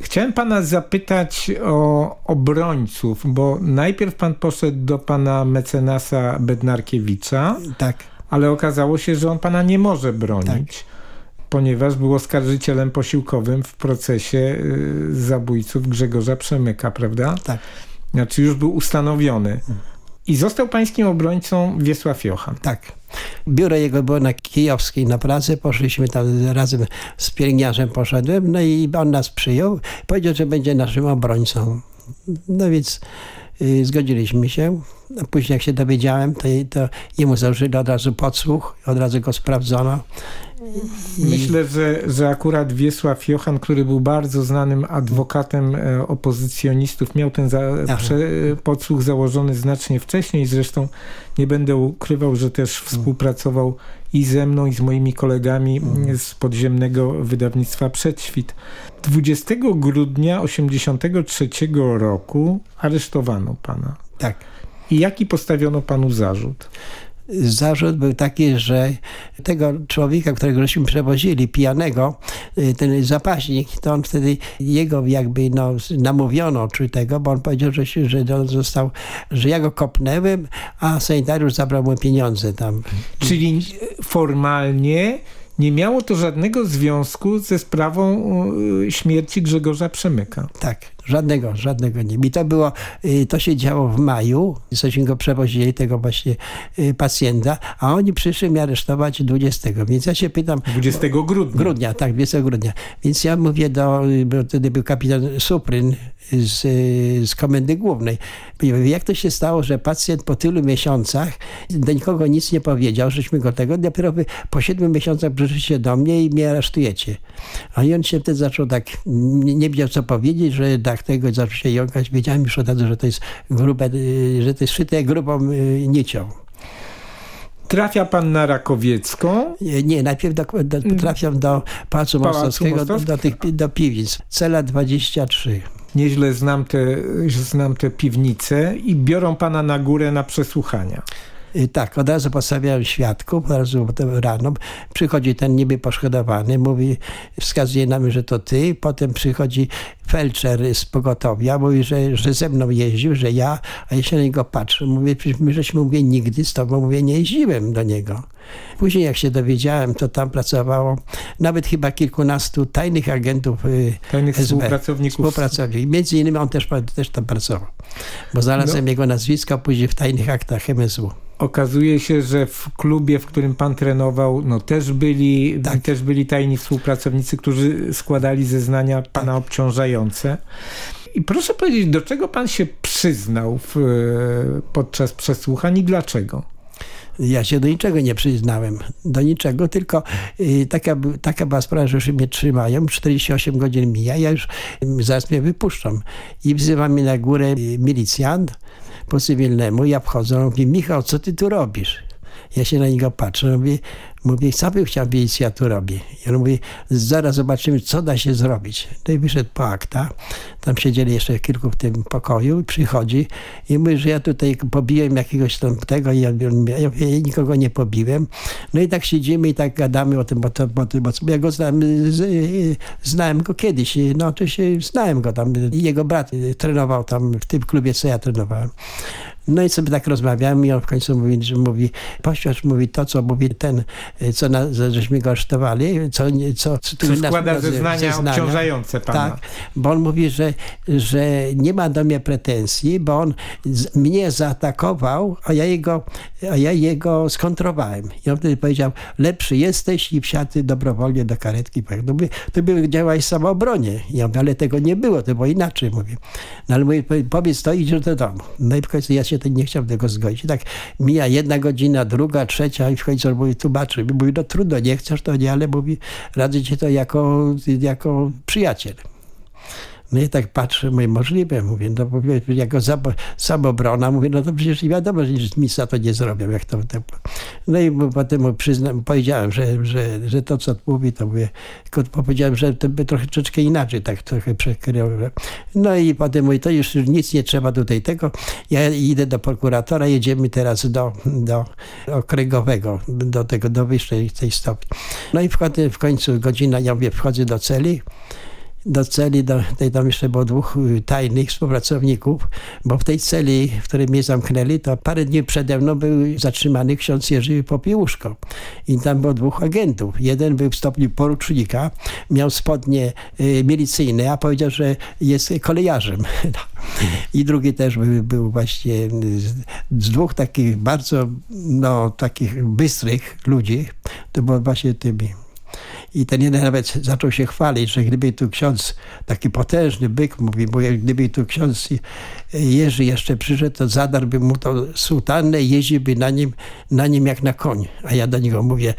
Chciałem pana zapytać o obrońców, bo najpierw pan poszedł do pana mecenasa Bednarkiewicza. Tak. Ale okazało się, że on pana nie może bronić. Tak. Ponieważ był oskarżycielem posiłkowym w procesie y, zabójców Grzegorza Przemyka, prawda? Tak. Znaczy już był ustanowiony. I został pańskim obrońcą Wiesław Jochan. Tak. Biuro jego było na Kijowskiej na pracę. Poszliśmy tam razem z pielęgniarzem poszedłem. No i on nas przyjął. Powiedział, że będzie naszym obrońcą. No więc y, zgodziliśmy się. A później jak się dowiedziałem, to, to jemu założyli od razu podsłuch. Od razu go sprawdzono. Myślę, że, że akurat Wiesław Jochan, który był bardzo znanym adwokatem e, opozycjonistów, miał ten za, prze, podsłuch założony znacznie wcześniej. Zresztą nie będę ukrywał, że też współpracował i ze mną, i z moimi kolegami mhm. z podziemnego wydawnictwa Przedświt. 20 grudnia 1983 roku aresztowano pana. Tak. I jaki postawiono panu zarzut? Zarzut był taki, że tego człowieka, którego żeśmy przewozili, pijanego, y, ten zapaśnik, to on wtedy jego jakby no, namówiono czy tego, bo on powiedział, że, się, że on został, że ja go kopnęłem, a sanitariusz zabrał mu pieniądze tam. Czyli formalnie nie miało to żadnego związku ze sprawą y, śmierci Grzegorza Przemyka. Tak, Żadnego, żadnego nie. I to było, y, to się działo w maju, cośmy go przewozili, tego właśnie y, pacjenta, a oni przyszli mnie aresztować 20. Więc ja się pytam... 20 grudnia. Grudnia, tak, 20 grudnia. Więc ja mówię do, bo wtedy był kapitan Supryn z, z Komendy Głównej. Jak to się stało, że pacjent po tylu miesiącach do nikogo nic nie powiedział, żeśmy go tego, dopiero po siedmiu miesiącach przyszliście do mnie i mnie aresztujecie. A on się wtedy zaczął tak, nie, nie wiedział co powiedzieć, że tak tego zaczął się jąkać. Wiedziałem już od razu, że to jest grube, że to jest szyte grubą y, nicią. Trafia pan na Rakowiecką? Nie, najpierw do, do, trafiam do Pałacu Mostowskiego, do, do, tych, do piwnic. Cela 23 nieźle znam te, znam te piwnice i biorą pana na górę na przesłuchania. Tak, od razu postawiałem świadków, od razu rano. Przychodzi ten niby poszkodowany, mówi, wskazuje nam, że to ty. Potem przychodzi felczer z pogotowia, mówi, że, że ze mną jeździł, że ja, a ja się na niego patrzę. Mówię, my żeśmy, mówię, nigdy z tobą, mówię, nie jeździłem do niego. Później jak się dowiedziałem, to tam pracowało nawet chyba kilkunastu tajnych agentów y, Tajnych SB, współpracowników. współpracowników. Między innymi on też, też tam pracował. Bo znalazłem no. jego nazwisko później w tajnych aktach MSW okazuje się, że w klubie, w którym pan trenował, no też byli, tak. też byli tajni współpracownicy, którzy składali zeznania pana tak. obciążające. I proszę powiedzieć, do czego pan się przyznał w, podczas przesłuchań i dlaczego? Ja się do niczego nie przyznałem. Do niczego, tylko y, taka, taka była sprawa, że już mnie trzymają. 48 godzin mija, ja już y, zaraz mnie wypuszczam. I wzywa mnie na górę y, milicjant po cywilnemu. Ja wchodzę, on mówi, Michał, co ty tu robisz? Ja się na niego patrzę, mówię, mówię, co bym chciał wiedzieć, co ja tu robię. I on mówi, zaraz zobaczymy, co da się zrobić. No i wyszedł po akta. Tam siedzieli jeszcze kilku w tym pokoju i przychodzi i mówi, że ja tutaj pobiłem jakiegoś tam tego i ja, ja, nikogo nie pobiłem. No i tak siedzimy i tak gadamy o tym, bo, to, bo, bo ja go znam, znałem go kiedyś. No oczywiście znałem go tam. Jego brat trenował tam w tym klubie, co ja trenowałem. No i sobie tak rozmawiamy i on w końcu mówi, że mówi, pościarz mówi to, co mówi ten, co na, żeśmy go aresztowali, co, co, co, co składa nas, zeznania, zeznania obciążające pana. Tak, bo on mówi, że, że nie ma do mnie pretensji, bo on z, mnie zaatakował, a ja jego, a ja jego skontrowałem. I on wtedy powiedział, lepszy jesteś i wsiadł dobrowolnie do karetki. No mówię, to by działałeś w samoobronie. Ja mówię, ale tego nie było, to było inaczej, mówię. No ale mówię, powiedz to, idziesz do domu. No i w końcu ja się to nie chciał tego zgodzić. I tak mija jedna godzina, druga, trzecia i w końcu mówi, tłumaczy. Mówi, no trudno, nie chcesz to nie, ale mówi, radzę ci to jako, jako przyjaciel. No i tak patrzę, mówię, możliwe, mówię, no bo jako samobrona, mówię, no to przecież wiadomo, że nic za to nie zrobią, jak to, to. No i potem przyznam, powiedziałem, że, że, że to, co mówi, to mówię, tylko powiedziałem, że to by trochę, troszeczkę inaczej, tak trochę przekrył. No i potem mówię, to już nic nie trzeba tutaj tego, ja idę do prokuratora, jedziemy teraz do, do okręgowego, do tego, do wyższej tej stopni. No i w, w końcu godzina, ja mówię, wchodzę do celi, do celi, do, tej tam jeszcze było dwóch y, tajnych współpracowników, bo w tej celi, w której mnie zamknęli, to parę dni przede mną był zatrzymany ksiądz Jerzy Popiełuszko. I tam było dwóch agentów. Jeden był w stopniu porucznika, miał spodnie y, milicyjne, a powiedział, że jest kolejarzem. *laughs* I drugi też był, był właśnie z, z, dwóch takich bardzo, no, takich bystrych ludzi, to było właśnie tymi i ten jeden nawet zaczął się chwalić, że gdyby tu ksiądz, taki potężny byk, mówi, bo gdyby tu ksiądz Jerzy jeszcze przyszedł, to zadarłby mu to sułtannę i jeździłby na nim, na nim jak na koń. A ja do niego mówię,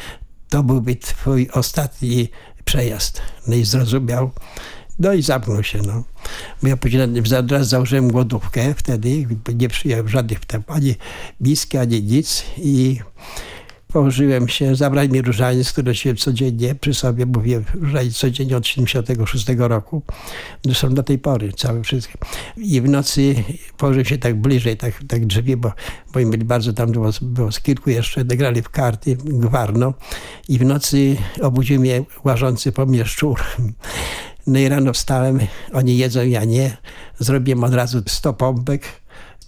to byłby twój ostatni przejazd. No i zrozumiał. No i zamknął się. No. Ja później od razu założyłem głodówkę wtedy, nie przyjąłem żadnych tam, ani miski, ani nic i położyłem się, zabrali mi różaniec, który się codziennie przy sobie, mówię różaniec codziennie od 76 roku. Zresztą do tej pory, całe wszystkie. I w nocy położyłem się tak bliżej, tak, tak drzwi, bo, bo im byli bardzo tam było, było z kilku jeszcze, grali w karty, gwarno. I w nocy obudził mnie łażący po mnie szczur. No i rano wstałem, oni jedzą, ja nie. Zrobiłem od razu 100 pompek,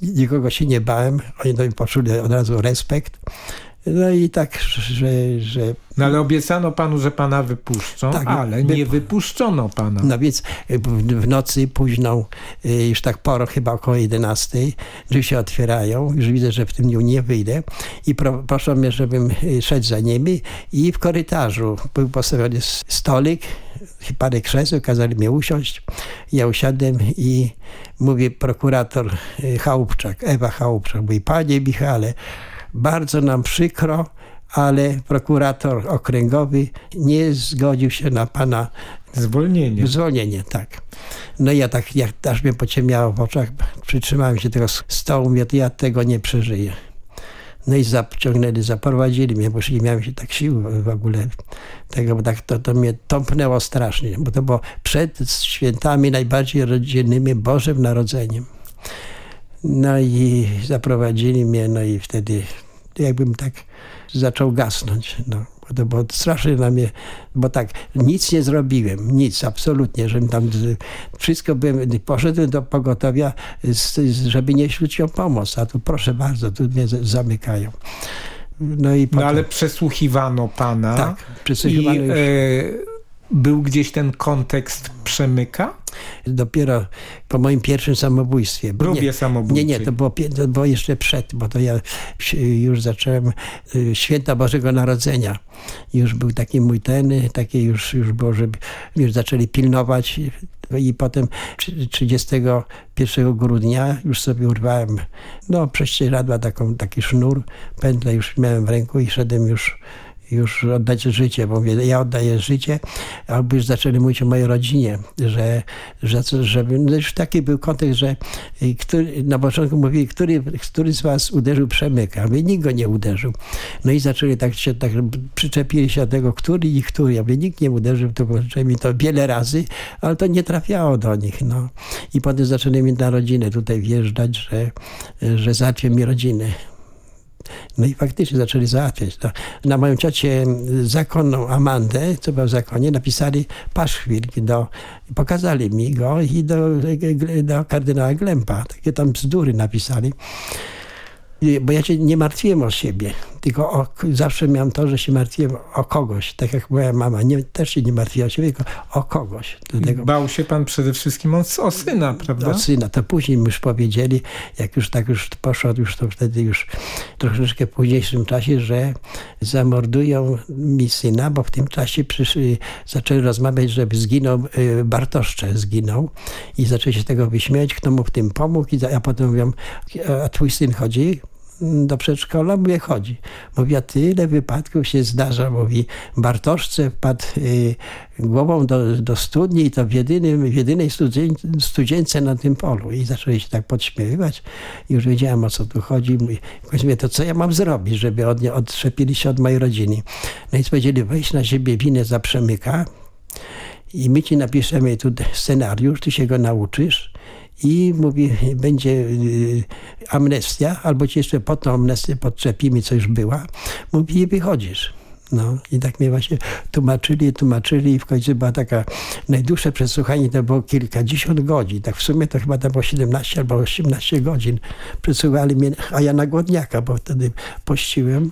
nikogo się nie bałem. Oni do mnie poczuli od razu respekt No i tak, że... że no ale obiecano panu, że pana wypuszczą, tak, ale nie wypuszczono pana. No więc w nocy późną, y, już tak poro, chyba około 11, drzwi się otwierają, już widzę, że w tym dniu nie wyjdę i pro, proszą mnie, żebym y, szedł za nimi i w korytarzu był postawiony stolik, parę krzeseł, kazali mnie usiąść. Ja usiadłem i mówi prokurator y, Chałupczak, Ewa Chałupczak, mówi, panie Michale, bardzo nam przykro, ale prokurator okręgowy nie zgodził się na pana zwolnienie. Zwolnienie, tak. No i ja tak, jak aż mnie pociemniało w oczach, przytrzymałem się tego stołu, mówię, ja tego nie przeżyję. No i zaciągnęli, zaprowadzili mnie, bo już nie miałem się tak sił w ogóle tego, bo tak to, to mnie tąpnęło strasznie, bo to było przed świętami najbardziej rodzinnymi Bożym Narodzeniem. No i zaprowadzili mnie, no i wtedy jakbym tak zaczął gasnąć. No. Bo było strasznie dla mnie, bo tak, nic nie zrobiłem, nic, absolutnie, żebym tam, wszystko byłem, poszedłem do pogotowia, żeby nie o pomoc, a tu proszę bardzo, tu mnie zamykają. No, i potem... no ale przesłuchiwano pana. Tak, przesłuchiwano i, już. E był gdzieś ten kontekst przemyka? Dopiero po moim pierwszym samobójstwie. Próbie nie, samobójczej. Nie, nie, to było, to było jeszcze przed, bo to ja już zacząłem y, święta Bożego Narodzenia. Już był taki mój ten, takie już, już było, że już zaczęli pilnować i potem 31 grudnia już sobie urwałem no prześcieradła taką, taki sznur, pętlę już miałem w ręku i szedłem już już oddać życie, bo mówię, ja oddaję życie, albo już zaczęli mówić o mojej rodzinie, że, że, żeby, no już taki był kontekst, że y, który, na początku mówili, który, który z was uderzył Przemyka, a nikt go nie uderzył. No i zaczęli tak się, tak przyczepili się do tego, który i który, ja mówię, nikt nie uderzył, to mi to wiele razy, ale to nie trafiało do nich, no. I potem zaczęli mi na rodzinę tutaj wjeżdżać, że, że załatwię mi rodzinę. No i faktycznie zaczęli załatwiać to. Na moją ciocię zakonną Amandę, co była w zakonie, napisali paszkwil do, pokazali mi go i do, do kardynała Glempa. Takie tam bzdury napisali bo ja się nie martwiłem o siebie, tylko o, zawsze miałem to, że się martwiłem o kogoś, tak jak moja mama. Nie, też się nie martwiła o siebie, tylko o kogoś. Dlatego, Bał się pan przede wszystkim o, o, syna, prawda? O syna. To później już powiedzieli, jak już tak już poszło, już to wtedy już troszeczkę w późniejszym czasie, że zamordują mi syna, bo w tym czasie przyszli, zaczęli rozmawiać, żeby zginął, y, Bartoszcze zginął i zaczęli się tego wyśmiać, kto mu w tym pomógł i a potem mówią, a twój syn chodzi? Do przedszkola, mówię, chodzi. Mówi, a tyle wypadków się zdarza, mówi, Bartoszce wpadł y, głową do, do studni i to w, jedynym, w jedynej studzience na tym polu. I zaczęli się tak podśmiewywać. I już wiedziałem, o co tu chodzi. Mówi, to co ja mam zrobić, żeby od, odszczepili się od mojej rodziny? No i powiedzieli, weź na siebie winę za przemyka i my ci napiszemy tu scenariusz, ty się go nauczysz i mówi, będzie y, amnestia, albo ci jeszcze po tą amnestię podczepimy, co już była. Mówi, i wychodzisz. No i tak mnie właśnie tłumaczyli, tłumaczyli i w końcu była taka najdłuższe przesłuchanie, to było kilkadziesiąt godzin. Tak w sumie to chyba to było 17 albo 18 godzin. Przesłuchali mnie, a ja na głodniaka, bo wtedy pościłem.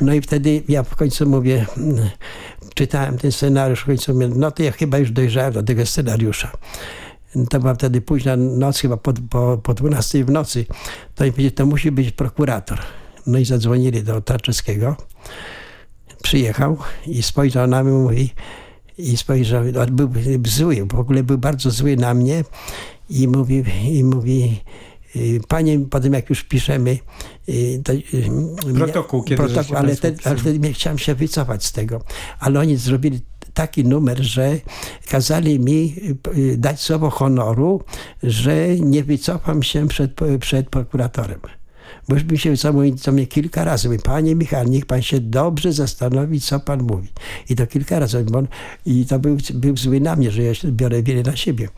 No i wtedy ja w końcu mówię, mm, czytałem ten scenariusz, w końcu mówię, no to ja chyba już dojrzałem do tego scenariusza to była wtedy późna noc, chyba po, po, po 12 w nocy, to mi powiedzieli, to musi być prokurator. No i zadzwonili do Tarczewskiego. Przyjechał i spojrzał na mnie mówi, i spojrzał, był zły, w ogóle był bardzo zły na mnie i mówi, i mówi y, Panie, potem jak już piszemy y, to, y, protokół, kiedy protokół ale, ale wtedy chciałem się wycofać z tego. Ale oni zrobili taki numer, że kazali mi y, dać słowo honoru, że nie wycofam się przed, przed prokuratorem. Bo już mi się co, mówi, co mnie kilka razy mówi, panie Michał, niech pan się dobrze zastanowi, co pan mówi. I to kilka razy. Bo on, I to był, był zły na mnie, że ja biorę wiele na siebie.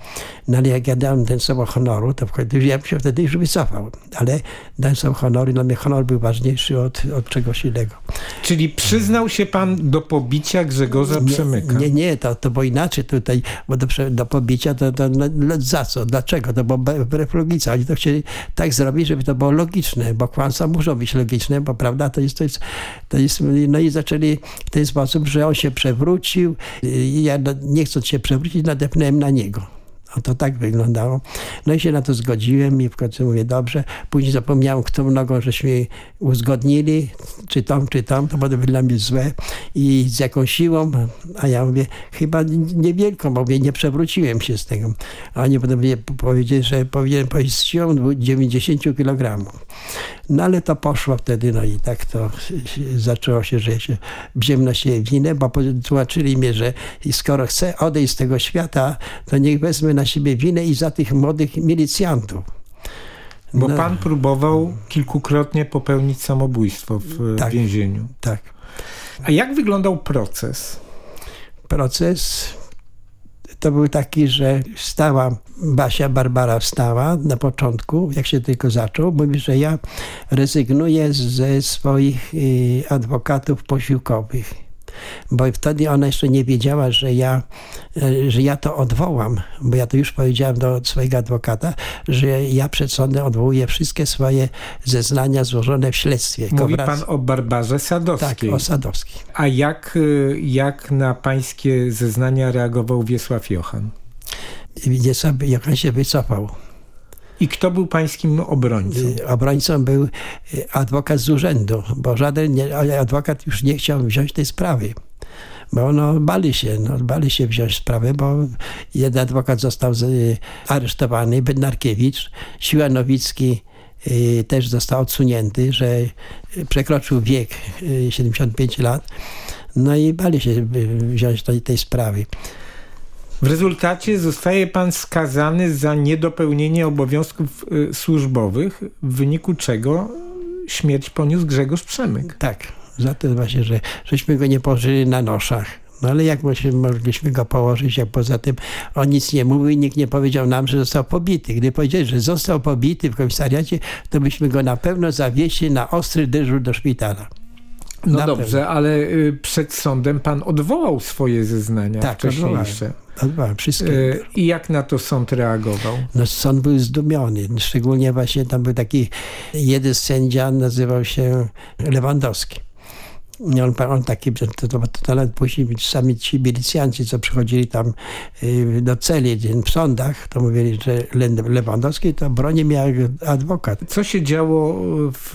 No ale jak ja dałem ten słowo honoru, to w końcu ja bym się wtedy już wycofał. Ale dałem słowo honoru i dla mnie honor był ważniejszy od, od czegoś innego. Czyli przyznał się pan do pobicia Grzegorza Przemyka? Nie, nie, to, to było inaczej tutaj, bo do, do pobicia to, to no, za co? Dlaczego? To było wbrew logice. Oni to chcieli tak zrobić, żeby to było logiczne, bo kłamstwa muszą być logiczne, bo prawda to jest, to jest, to jest no i zaczęli w ten sposób, że on się przewrócił i ja no, nie chcąc się przewrócić nadepnąłem na niego. To tak wyglądało. No i się na to zgodziłem i w końcu mówię, dobrze. Później zapomniałem, którą nogą żeśmy uzgodnili, czy tą, czy tą, to było dla mnie złe. I z jaką siłą, a ja mówię, chyba niewielką, bo mówię, nie przewróciłem się z tego. A oni potem powiedzieli, że powinienem powiedzieć z siłą 90 kg. No ale to poszło wtedy, no i tak to zaczęło się, że się wziąłem na siebie winę, bo tłumaczyli mnie, że skoro chcę odejść z tego świata, to niech wezmę na siebie winę i za tych młodych milicjantów. Bo no. pan próbował kilkukrotnie popełnić samobójstwo w tak, więzieniu. Tak. A jak wyglądał proces? Proces to był taki, że stała Basia Barbara wstała na początku, jak się tylko zaczął, mówi, że ja rezygnuję ze swoich y, adwokatów posiłkowych bo wtedy ona jeszcze nie wiedziała, że ja, e, że ja to odwołam, bo ja to już powiedziałem do swojego adwokata, że ja przed sądem odwołuję wszystkie swoje zeznania złożone w śledztwie. Mówi pan o Barbarze Sadowskiej. Tak, o Sadowskiej. A jak, e, jak na pańskie zeznania reagował Wiesław Jochan? Wiesław Jochan się wycofał. I kto był pańskim obrońcą? Y, obrońcą był y, adwokat z urzędu, bo żaden adwokat już nie chciał wziąć tej sprawy bo no, bali się, no, bali się wziąć sprawę, bo jeden adwokat został y, aresztowany, Bednarkiewicz, Siła Nowicki też został odsunięty, że przekroczył wiek 75 lat, no i bali się wziąć tej, tej sprawy. W rezultacie zostaje pan skazany za niedopełnienie obowiązków y, służbowych, w wyniku czego śmierć poniósł Grzegorz Przemyk. Tak, za to właśnie, że żeśmy go nie położyli na noszach. No ale jak mogliśmy go położyć, jak poza tym on nic nie mówił i nikt nie powiedział nam, że został pobity. Gdy powiedzieli, że został pobity w komisariacie, to byśmy go na pewno zawiesili na ostry dyżur do szpitala. No na dobrze, pewno. ale y, przed sądem pan odwołał swoje zeznania tak, wcześniejsze. Odwołałem. Wszystkie. E, I jak na to sąd reagował? No sąd był zdumiony. Szczególnie właśnie tam był taki jeden sędzia, nazywał się Lewandowski. I on, on taki, to, to, to, to nawet później sami ci milicjanci, co przychodzili tam y, do celi w sądach, to mówili, że Lewandowski to broni miał adwokat. Co się działo w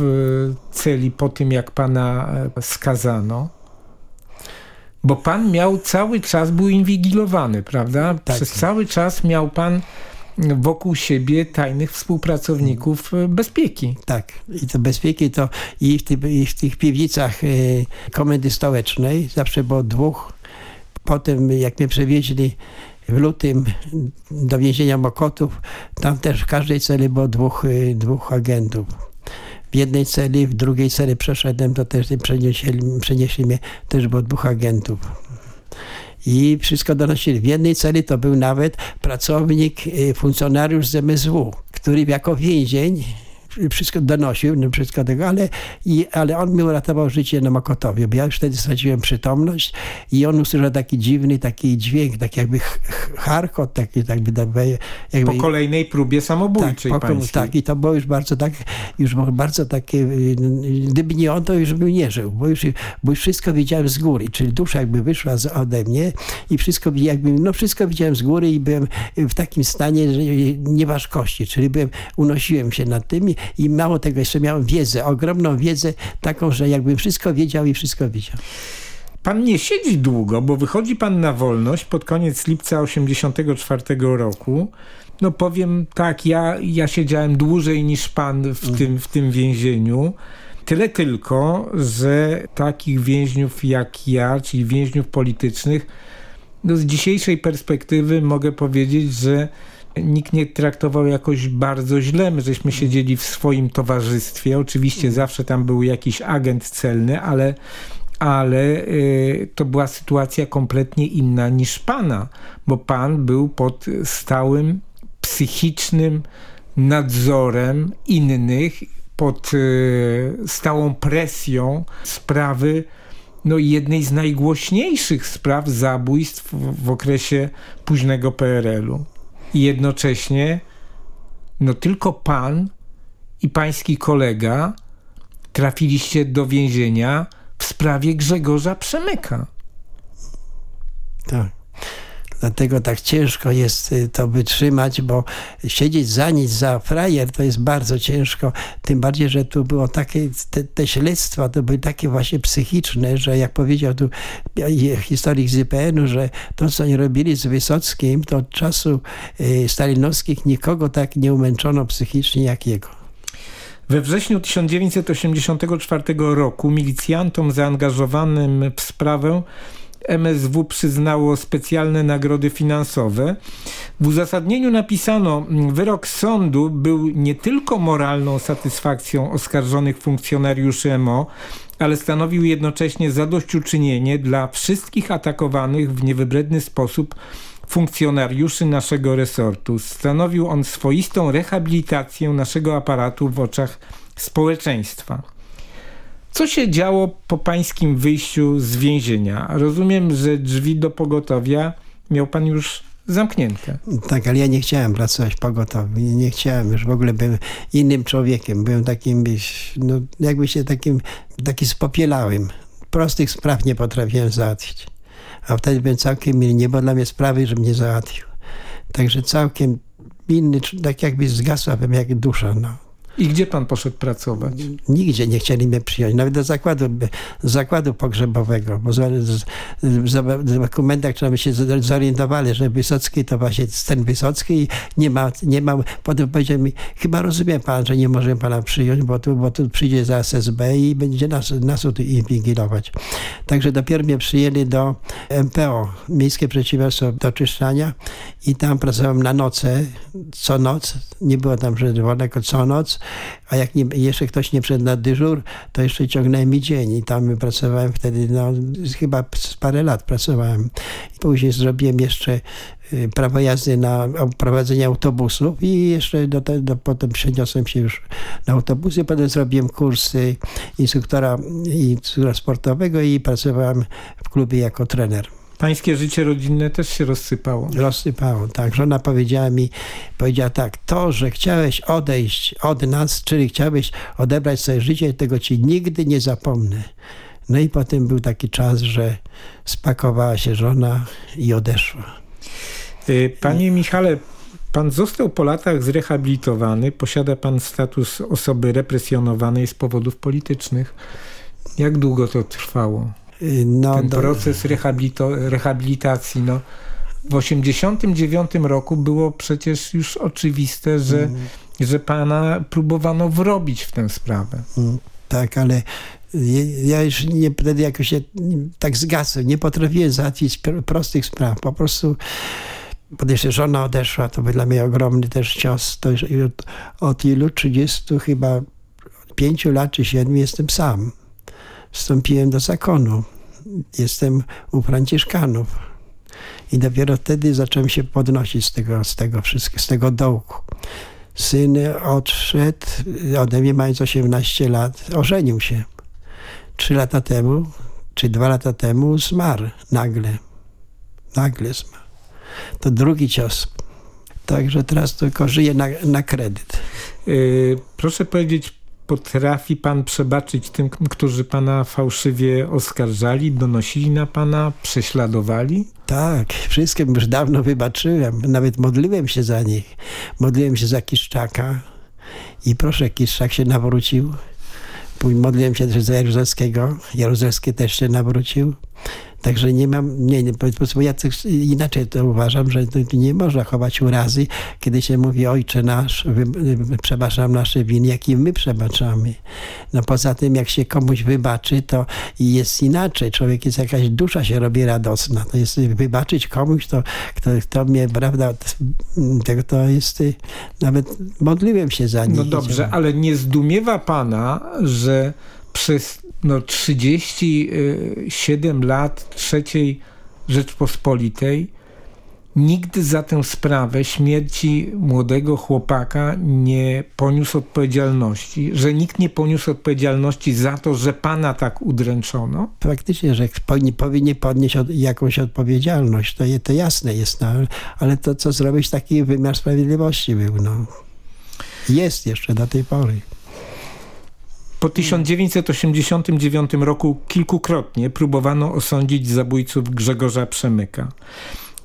celi po tym, jak pana e, skazano? Bo pan miał cały czas, był inwigilowany, prawda? Tak. Przez cały czas miał pan wokół siebie tajnych współpracowników e, bezpieki. Tak. I to bezpieki to i w, ty, i w tych piwnicach y, komendy stołecznej zawsze było dwóch. Potem jak mnie przewieźli w lutym do więzienia Mokotów, tam też w każdej celi było dwóch, y, dwóch agentów w jednej celi, w drugiej celi przeszedłem, to też przenieśli, przenieśli mnie, też było dwóch agentów. I wszystko donosili. W jednej celi to był nawet pracownik, y, funkcjonariusz z MSW, który jako więzień wszystko donosił, no wszystko tego, ale, i, ale on mi uratował życie na Mokotowie, bo ja już wtedy straciłem przytomność i on usłyszał taki dziwny taki dźwięk, tak jakby charkot, taki tak. Jakby, po kolejnej próbie samobójczej tak, po, tak, i to było już bardzo tak, już bardzo takie, y, gdyby nie on, to już bym nie żył, bo już, bo już wszystko widziałem z góry, czyli dusza jakby wyszła z, ode mnie i wszystko jakby, no wszystko widziałem z góry i byłem w takim stanie, że nieważkości, czyli byłem, unosiłem się nad tymi i mało tego, jeszcze miałem wiedzę, ogromną wiedzę taką, że jakbym wszystko wiedział i wszystko widział. Pan nie siedzi długo, bo wychodzi pan na wolność pod koniec lipca 84 roku. No powiem tak, ja, ja siedziałem dłużej niż pan w, mm. tym, w tym więzieniu. Tyle tylko, że takich więźniów jak ja, czyli więźniów politycznych, no z dzisiejszej perspektywy mogę powiedzieć, że nikt nie traktował jakoś bardzo źle. My żeśmy siedzieli w swoim towarzystwie. Oczywiście zawsze tam był jakiś agent celny, ale ale y, to była sytuacja kompletnie inna niż pana, bo pan był pod stałym psychicznym nadzorem innych, pod y, stałą presją sprawy no, jednej z najgłośniejszych spraw zabójstw w, w okresie późnego PRL-u i jednocześnie no tylko pan i pański kolega trafiliście do więzienia w sprawie Grzegorza Przemyka. Tak. Dlatego tak ciężko jest y, to wytrzymać, bo siedzieć za nic, za frajer to jest bardzo ciężko. Tym bardziej, że tu było takie, te, te śledztwa to były takie właśnie psychiczne, że jak powiedział tu historyk z IPN-u, że to, co oni robili z Wysockim, to od czasu y, stalinowskich nikogo tak nie umęczono psychicznie jak jego. We wrześniu 1984 roku milicjantom zaangażowanym w sprawę MSW przyznało specjalne nagrody finansowe. W uzasadnieniu napisano, wyrok sądu był nie tylko moralną satysfakcją oskarżonych funkcjonariuszy MO, ale stanowił jednocześnie zadośćuczynienie dla wszystkich atakowanych w niewybredny sposób funkcjonariuszy naszego resortu. Stanowił on swoistą rehabilitację naszego aparatu w oczach społeczeństwa. Co się działo po pańskim wyjściu z więzienia? Rozumiem, że drzwi do pogotowia miał pan już zamknięte. Tak, ale ja nie chciałem pracować w pogotowiu. Nie chciałem, już w ogóle byłem innym człowiekiem. Byłem takim, no, jakby się takim, taki spopielałym. Prostych spraw nie potrafiłem załatwić. A wtedy byłem całkiem inny. Nie było dla mnie sprawy, żebym nie załatwił. Także całkiem inny, tak jakby zgasła jak dusza. No. I gdzie pan poszedł pracować? Nigdzie nie chcieli mnie przyjąć, nawet do zakładu, zakładu pogrzebowego, bo w dokumentach trzeba się zorientowali, że Wysocki to właśnie ten Wysocki i nie ma, nie ma, potem powiedział mi, chyba rozumie pan, że nie możemy pana przyjąć, bo tu, bo tu przyjdzie za SSB i będzie nas, nas tu inwigilować. Także dopiero mnie przyjęli do MPO, Miejskie Przedsiębiorstwo do Czyszczania i tam pracowałem na noce, co noc, nie było tam wolnego co noc, a jak nie, jeszcze ktoś nie wszedł na dyżur, to jeszcze ciągnąłem mi dzień i tam pracowałem wtedy, no chyba parę lat pracowałem. Później zrobiłem jeszcze y, prawo jazdy na prowadzenie autobusów i jeszcze do, do, potem przeniosłem się już na autobusy, potem zrobiłem kursy instruktora, instruktora sportowego i pracowałem w klubie jako trener. Pańskie życie rodzinne też się rozsypało. Rozsypało, tak. Żona powiedziała mi, powiedziała tak, to, że chciałeś odejść od nas, czyli chciałeś odebrać swoje życie, tego ci nigdy nie zapomnę. No i potem był taki czas, że spakowała się żona i odeszła. Y, panie Michale, pan został po latach zrehabilitowany, posiada pan status osoby represjonowanej z powodów politycznych. Jak długo to trwało? No, Ten do... proces rehabilitacji. No. W 89 roku było przecież już oczywiste, że, mm. że pana próbowano wrobić w tę sprawę. Mm, tak, ale ja już nie, wtedy jakoś się tak zgasłem. Nie potrafiłem załatwić prostych spraw. Po prostu bo jeszcze żona odeszła, to był dla mnie ogromny też cios. To już od, od ilu? 30 chyba 5 lat czy 7 jestem sam. Wstąpiłem do zakonu jestem u Franciszkanów. I dopiero wtedy zacząłem się podnosić z tego, z tego wszystkiego, z tego dołku. Syn odszedł ode mnie mając 18 lat, ożenił się. Trzy lata temu, czy dwa lata temu zmarł nagle. Nagle zmarł. To drugi cios. Także teraz tylko żyję na, na kredyt. Yy, proszę powiedzieć, potrafi pan przebaczyć tym, którzy pana fałszywie oskarżali, donosili na pana, prześladowali? Tak, wszystkim już dawno wybaczyłem. Nawet modliłem się za nich. Modliłem się za Kiszczaka i proszę, Kiszczak się nawrócił. Modliłem się też za Jaruzelskiego. Jaruzelski też się nawrócił. Także nie mam, nie, nie po prostu ja inaczej to uważam, że nie można chować urazy, kiedy się mówi Ojcze nasz, przebaczam nasze winy, jakie my przebaczamy. No poza tym, jak się komuś wybaczy, to jest inaczej. Człowiek jest jakaś dusza się robi radosna. To jest wybaczyć komuś, to kto, kto mnie, prawda, to jest nawet modliłem się za nim. No dobrze, ale nie zdumiewa pana, że przez no, 37 lat trzeciej Rzeczpospolitej nikt za tę sprawę śmierci młodego chłopaka nie poniósł odpowiedzialności, że nikt nie poniósł odpowiedzialności za to, że pana tak udręczono? Faktycznie, że powinien podnieść od, jakąś odpowiedzialność, to, to jasne jest, no, ale to co zrobić, taki wymiar sprawiedliwości był. No. Jest jeszcze do tej pory. Po 1989 roku kilkukrotnie próbowano osądzić zabójców Grzegorza Przemyka.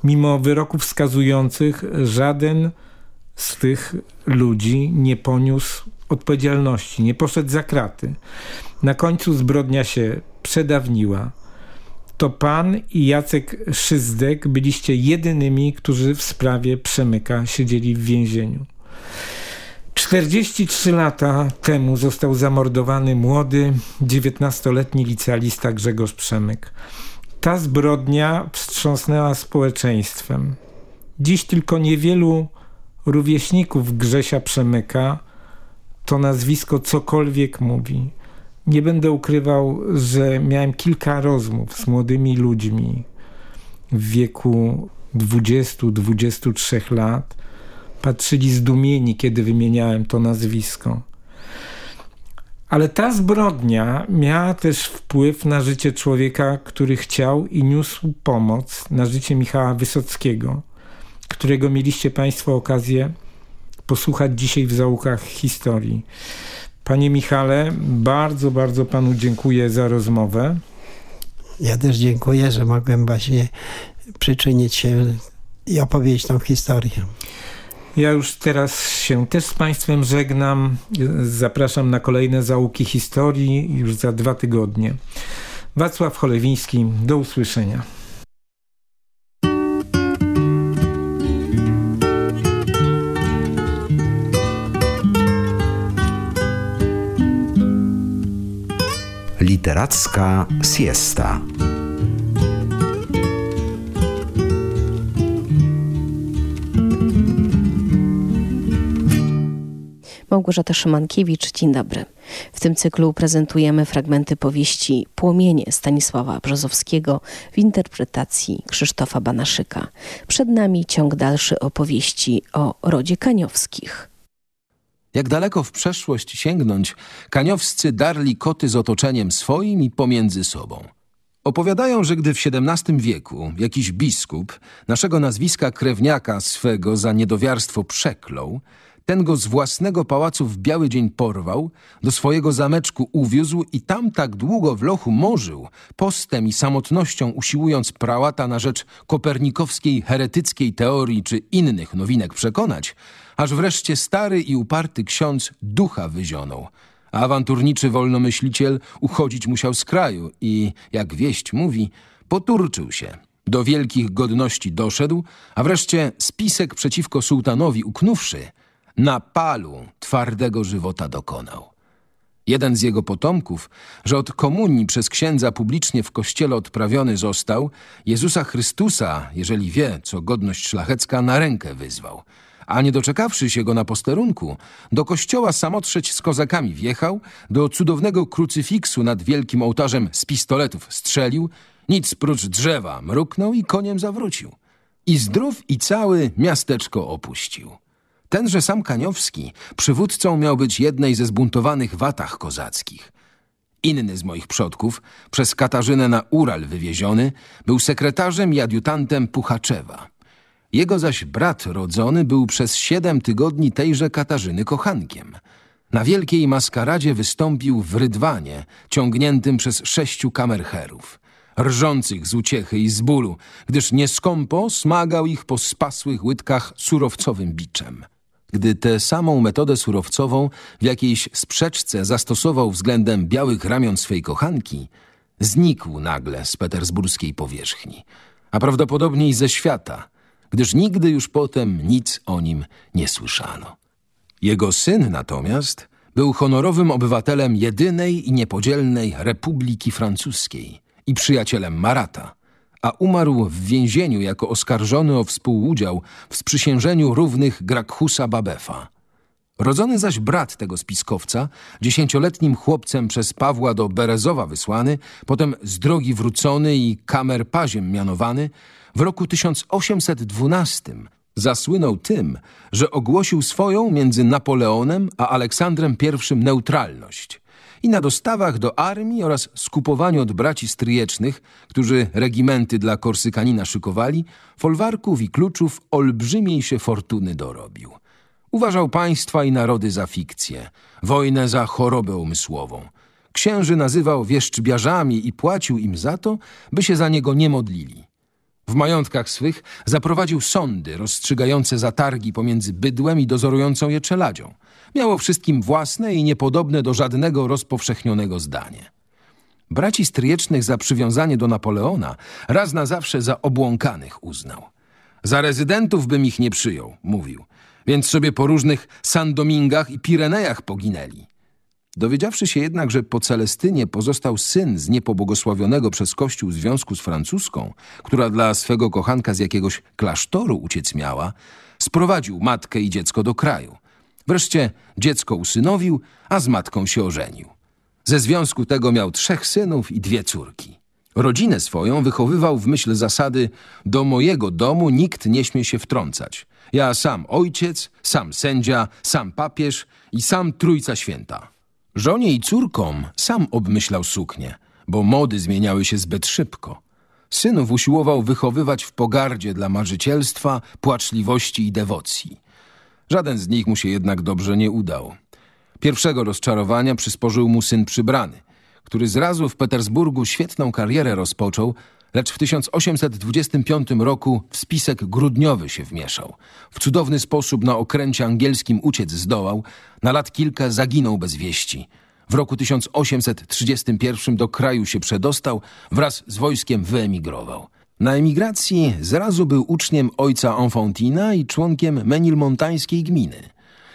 Mimo wyroków wskazujących, żaden z tych ludzi nie poniósł odpowiedzialności, nie poszedł za kraty. Na końcu zbrodnia się przedawniła. To pan i Jacek Szyzdek byliście jedynymi, którzy w sprawie Przemyka siedzieli w więzieniu. 43 lata temu został zamordowany młody, 19-letni licealista Grzegorz Przemyk. Ta zbrodnia wstrząsnęła społeczeństwem. Dziś tylko niewielu rówieśników Grzesia Przemyka to nazwisko cokolwiek mówi. Nie będę ukrywał, że miałem kilka rozmów z młodymi ludźmi w wieku 20-23 lat. Patrzyli zdumieni, kiedy wymieniałem to nazwisko. Ale ta zbrodnia miała też wpływ na życie człowieka, który chciał i niósł pomoc, na życie Michała Wysockiego, którego mieliście Państwo okazję posłuchać dzisiaj w załukach historii. Panie Michale, bardzo, bardzo Panu dziękuję za rozmowę. Ja też dziękuję, że mogłem właśnie przyczynić się i opowiedzieć tą historię. Ja już teraz się też z Państwem żegnam. Zapraszam na kolejne załuki historii już za dwa tygodnie. Wacław Cholewiński, do usłyszenia. Literacka siesta. Małgorzata Szymankiewicz, dzień dobry. W tym cyklu prezentujemy fragmenty powieści Płomienie Stanisława Brzozowskiego w interpretacji Krzysztofa Banaszyka. Przed nami ciąg dalszy opowieści o rodzie Kaniowskich. Jak daleko w przeszłość sięgnąć, kaniowscy darli koty z otoczeniem swoim i pomiędzy sobą. Opowiadają, że gdy w XVII wieku jakiś biskup naszego nazwiska krewniaka swego za niedowiarstwo przeklął, ten go z własnego pałacu w biały dzień porwał, do swojego zameczku uwiózł i tam tak długo w lochu morzył, postem i samotnością usiłując prałata na rzecz kopernikowskiej heretyckiej teorii czy innych nowinek przekonać, aż wreszcie stary i uparty ksiądz ducha wyzionął. A awanturniczy wolnomyśliciel uchodzić musiał z kraju i, jak wieść mówi, poturczył się. Do wielkich godności doszedł, a wreszcie spisek przeciwko sułtanowi uknówszy – na palu twardego żywota dokonał. Jeden z jego potomków, że od komunii przez księdza publicznie w kościele odprawiony został, Jezusa Chrystusa, jeżeli wie, co godność szlachecka, na rękę wyzwał. A nie doczekawszy się go na posterunku, do kościoła samotrzeć z kozakami wjechał, do cudownego krucyfiksu nad wielkim ołtarzem z pistoletów strzelił, nic prócz drzewa mruknął i koniem zawrócił. I zdrów i cały miasteczko opuścił. Tenże sam Kaniowski przywódcą miał być jednej ze zbuntowanych watach kozackich. Inny z moich przodków, przez Katarzynę na Ural wywieziony, był sekretarzem i adiutantem Puchaczewa. Jego zaś brat rodzony był przez siedem tygodni tejże Katarzyny kochankiem. Na wielkiej maskaradzie wystąpił w rydwanie, ciągniętym przez sześciu kamerherów, rżących z uciechy i z bólu, gdyż nieskąpo smagał ich po spasłych łydkach surowcowym biczem. Gdy tę samą metodę surowcową w jakiejś sprzeczce zastosował względem białych ramion swej kochanki, znikł nagle z petersburskiej powierzchni, a prawdopodobnie i ze świata, gdyż nigdy już potem nic o nim nie słyszano. Jego syn natomiast był honorowym obywatelem jedynej i niepodzielnej Republiki Francuskiej i przyjacielem Marata – a umarł w więzieniu jako oskarżony o współudział w sprzysiężeniu równych Grakhusa Babefa. Rodzony zaś brat tego spiskowca, dziesięcioletnim chłopcem przez Pawła do Berezowa wysłany, potem z drogi wrócony i kamer paziem mianowany, w roku 1812 zasłynął tym, że ogłosił swoją między Napoleonem a Aleksandrem I neutralność – i na dostawach do armii oraz skupowaniu od braci stryjecznych, którzy regimenty dla Korsykanina szykowali, folwarków i kluczów olbrzymiej się fortuny dorobił. Uważał państwa i narody za fikcję, wojnę za chorobę umysłową. Księży nazywał wieszczbiarzami i płacił im za to, by się za niego nie modlili. W majątkach swych zaprowadził sądy rozstrzygające zatargi pomiędzy bydłem i dozorującą je czeladzią. Miało wszystkim własne i niepodobne do żadnego rozpowszechnionego zdanie. Braci stryjecznych za przywiązanie do Napoleona raz na zawsze za obłąkanych uznał. Za rezydentów bym ich nie przyjął, mówił, więc sobie po różnych Sandomingach i Pirenejach poginęli. Dowiedziawszy się jednak, że po Celestynie pozostał syn z niepobłogosławionego przez Kościół związku z francuską, która dla swego kochanka z jakiegoś klasztoru uciec miała, sprowadził matkę i dziecko do kraju. Wreszcie dziecko usynowił, a z matką się ożenił. Ze związku tego miał trzech synów i dwie córki. Rodzinę swoją wychowywał w myśl zasady do mojego domu nikt nie śmie się wtrącać. Ja sam ojciec, sam sędzia, sam papież i sam Trójca Święta. Żonie i córkom sam obmyślał suknie, bo mody zmieniały się zbyt szybko. Synów usiłował wychowywać w pogardzie dla marzycielstwa, płaczliwości i dewocji. Żaden z nich mu się jednak dobrze nie udał. Pierwszego rozczarowania przysporzył mu syn przybrany, który zrazu w Petersburgu świetną karierę rozpoczął, lecz w 1825 roku w spisek grudniowy się wmieszał. W cudowny sposób na okręcie angielskim uciec zdołał, na lat kilka zaginął bez wieści. W roku 1831 do kraju się przedostał, wraz z wojskiem wyemigrował. Na emigracji zrazu był uczniem ojca Enfantina i członkiem menilmontańskiej gminy.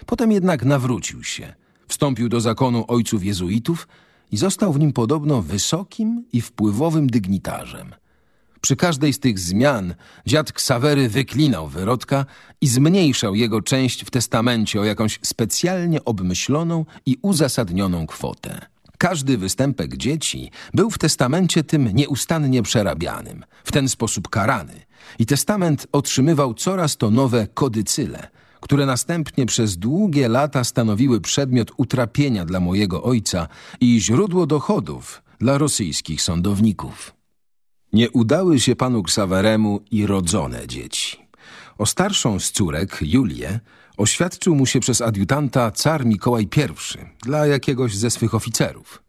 Potem jednak nawrócił się. Wstąpił do zakonu ojców jezuitów i został w nim podobno wysokim i wpływowym dygnitarzem. Przy każdej z tych zmian dziad Ksawery wyklinał wyrodka i zmniejszał jego część w testamencie o jakąś specjalnie obmyśloną i uzasadnioną kwotę. Każdy występek dzieci był w testamencie tym nieustannie przerabianym, w ten sposób karany i testament otrzymywał coraz to nowe kodycyle, które następnie przez długie lata stanowiły przedmiot utrapienia dla mojego ojca i źródło dochodów dla rosyjskich sądowników. Nie udały się panu Ksaweremu i rodzone dzieci. O starszą z córek, Julię, oświadczył mu się przez adiutanta car Mikołaj I dla jakiegoś ze swych oficerów.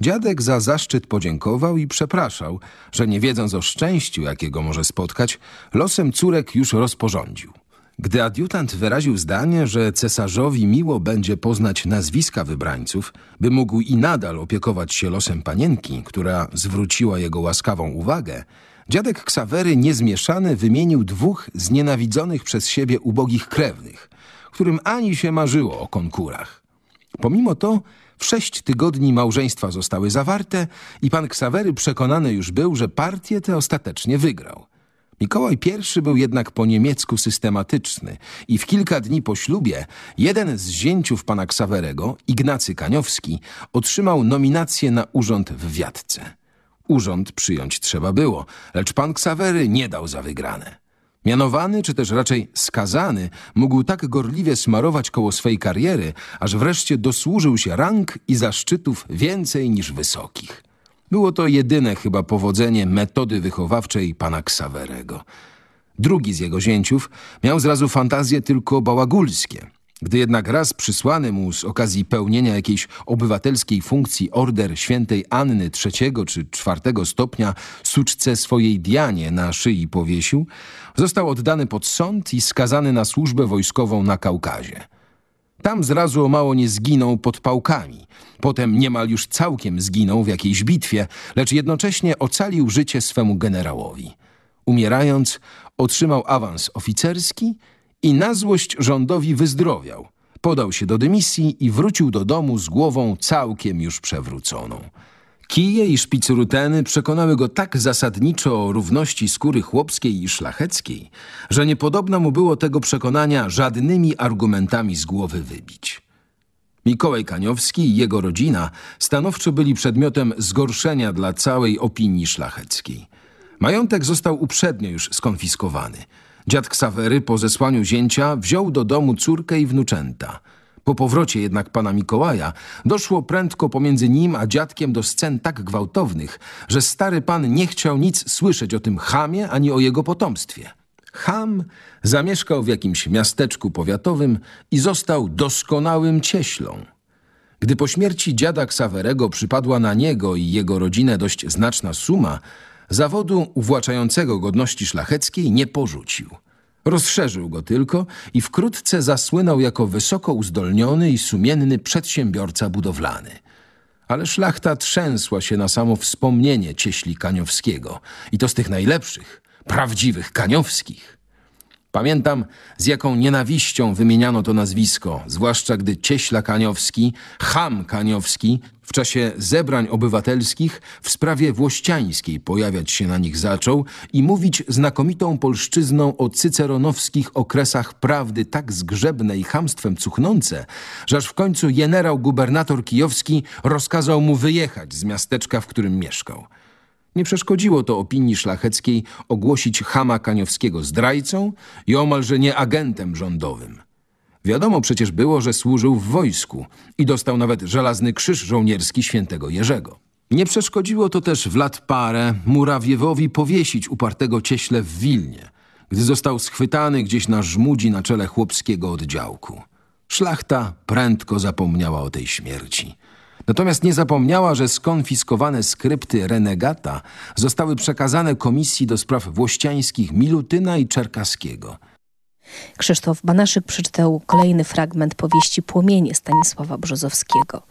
Dziadek za zaszczyt podziękował i przepraszał, że nie wiedząc o szczęściu, jakiego może spotkać, losem córek już rozporządził. Gdy adiutant wyraził zdanie, że cesarzowi miło będzie poznać nazwiska wybrańców, by mógł i nadal opiekować się losem panienki, która zwróciła jego łaskawą uwagę, dziadek Ksawery niezmieszany wymienił dwóch znienawidzonych przez siebie ubogich krewnych, którym ani się marzyło o konkurach. Pomimo to w sześć tygodni małżeństwa zostały zawarte i pan Ksawery przekonany już był, że partię tę ostatecznie wygrał – Mikołaj I był jednak po niemiecku systematyczny i w kilka dni po ślubie jeden z zięciów pana Ksawerego, Ignacy Kaniowski, otrzymał nominację na urząd w Wiatce. Urząd przyjąć trzeba było, lecz pan Ksawery nie dał za wygrane. Mianowany, czy też raczej skazany, mógł tak gorliwie smarować koło swej kariery, aż wreszcie dosłużył się rang i zaszczytów więcej niż wysokich. Było to jedyne chyba powodzenie metody wychowawczej pana Ksawerego. Drugi z jego zięciów miał zrazu fantazje tylko bałagulskie. Gdy jednak raz przysłany mu z okazji pełnienia jakiejś obywatelskiej funkcji order świętej Anny trzeciego czy czwartego stopnia suczce swojej Dianie na szyi powiesił, został oddany pod sąd i skazany na służbę wojskową na Kaukazie. Tam zrazu o mało nie zginął pod pałkami. Potem niemal już całkiem zginął w jakiejś bitwie, lecz jednocześnie ocalił życie swemu generałowi. Umierając, otrzymał awans oficerski i na złość rządowi wyzdrowiał. Podał się do dymisji i wrócił do domu z głową całkiem już przewróconą. Kije i szpicruteny przekonały go tak zasadniczo o równości skóry chłopskiej i szlacheckiej, że niepodobno mu było tego przekonania żadnymi argumentami z głowy wybić. Mikołaj Kaniowski i jego rodzina stanowczo byli przedmiotem zgorszenia dla całej opinii szlacheckiej. Majątek został uprzednio już skonfiskowany. Dziad Ksawery po zesłaniu zięcia wziął do domu córkę i wnuczęta – po powrocie jednak pana Mikołaja doszło prędko pomiędzy nim a dziadkiem do scen tak gwałtownych, że stary pan nie chciał nic słyszeć o tym chamie ani o jego potomstwie. Ham zamieszkał w jakimś miasteczku powiatowym i został doskonałym cieślą. Gdy po śmierci dziada Ksawerego przypadła na niego i jego rodzinę dość znaczna suma, zawodu uwłaczającego godności szlacheckiej nie porzucił. Rozszerzył go tylko i wkrótce zasłynął jako wysoko uzdolniony i sumienny przedsiębiorca budowlany. Ale szlachta trzęsła się na samo wspomnienie cieśli Kaniowskiego i to z tych najlepszych, prawdziwych Kaniowskich. Pamiętam, z jaką nienawiścią wymieniano to nazwisko, zwłaszcza gdy cieśla Kaniowski, Ham Kaniowski, w czasie zebrań obywatelskich w sprawie włościańskiej pojawiać się na nich zaczął i mówić znakomitą polszczyzną o cyceronowskich okresach prawdy tak zgrzebne i chamstwem cuchnące, że aż w końcu generał gubernator kijowski rozkazał mu wyjechać z miasteczka, w którym mieszkał. Nie przeszkodziło to opinii szlacheckiej ogłosić Hama Kaniowskiego zdrajcą i omalże nie agentem rządowym. Wiadomo przecież było, że służył w wojsku i dostał nawet żelazny krzyż żołnierski świętego Jerzego. Nie przeszkodziło to też w lat parę Murawiewowi powiesić upartego cieśle w Wilnie, gdy został schwytany gdzieś na żmudzi na czele chłopskiego oddziałku. Szlachta prędko zapomniała o tej śmierci. Natomiast nie zapomniała, że skonfiskowane skrypty renegata zostały przekazane Komisji do Spraw Włościańskich Milutyna i Czerkaskiego. Krzysztof Banaszyk przeczytał kolejny fragment powieści Płomienie Stanisława Brzozowskiego.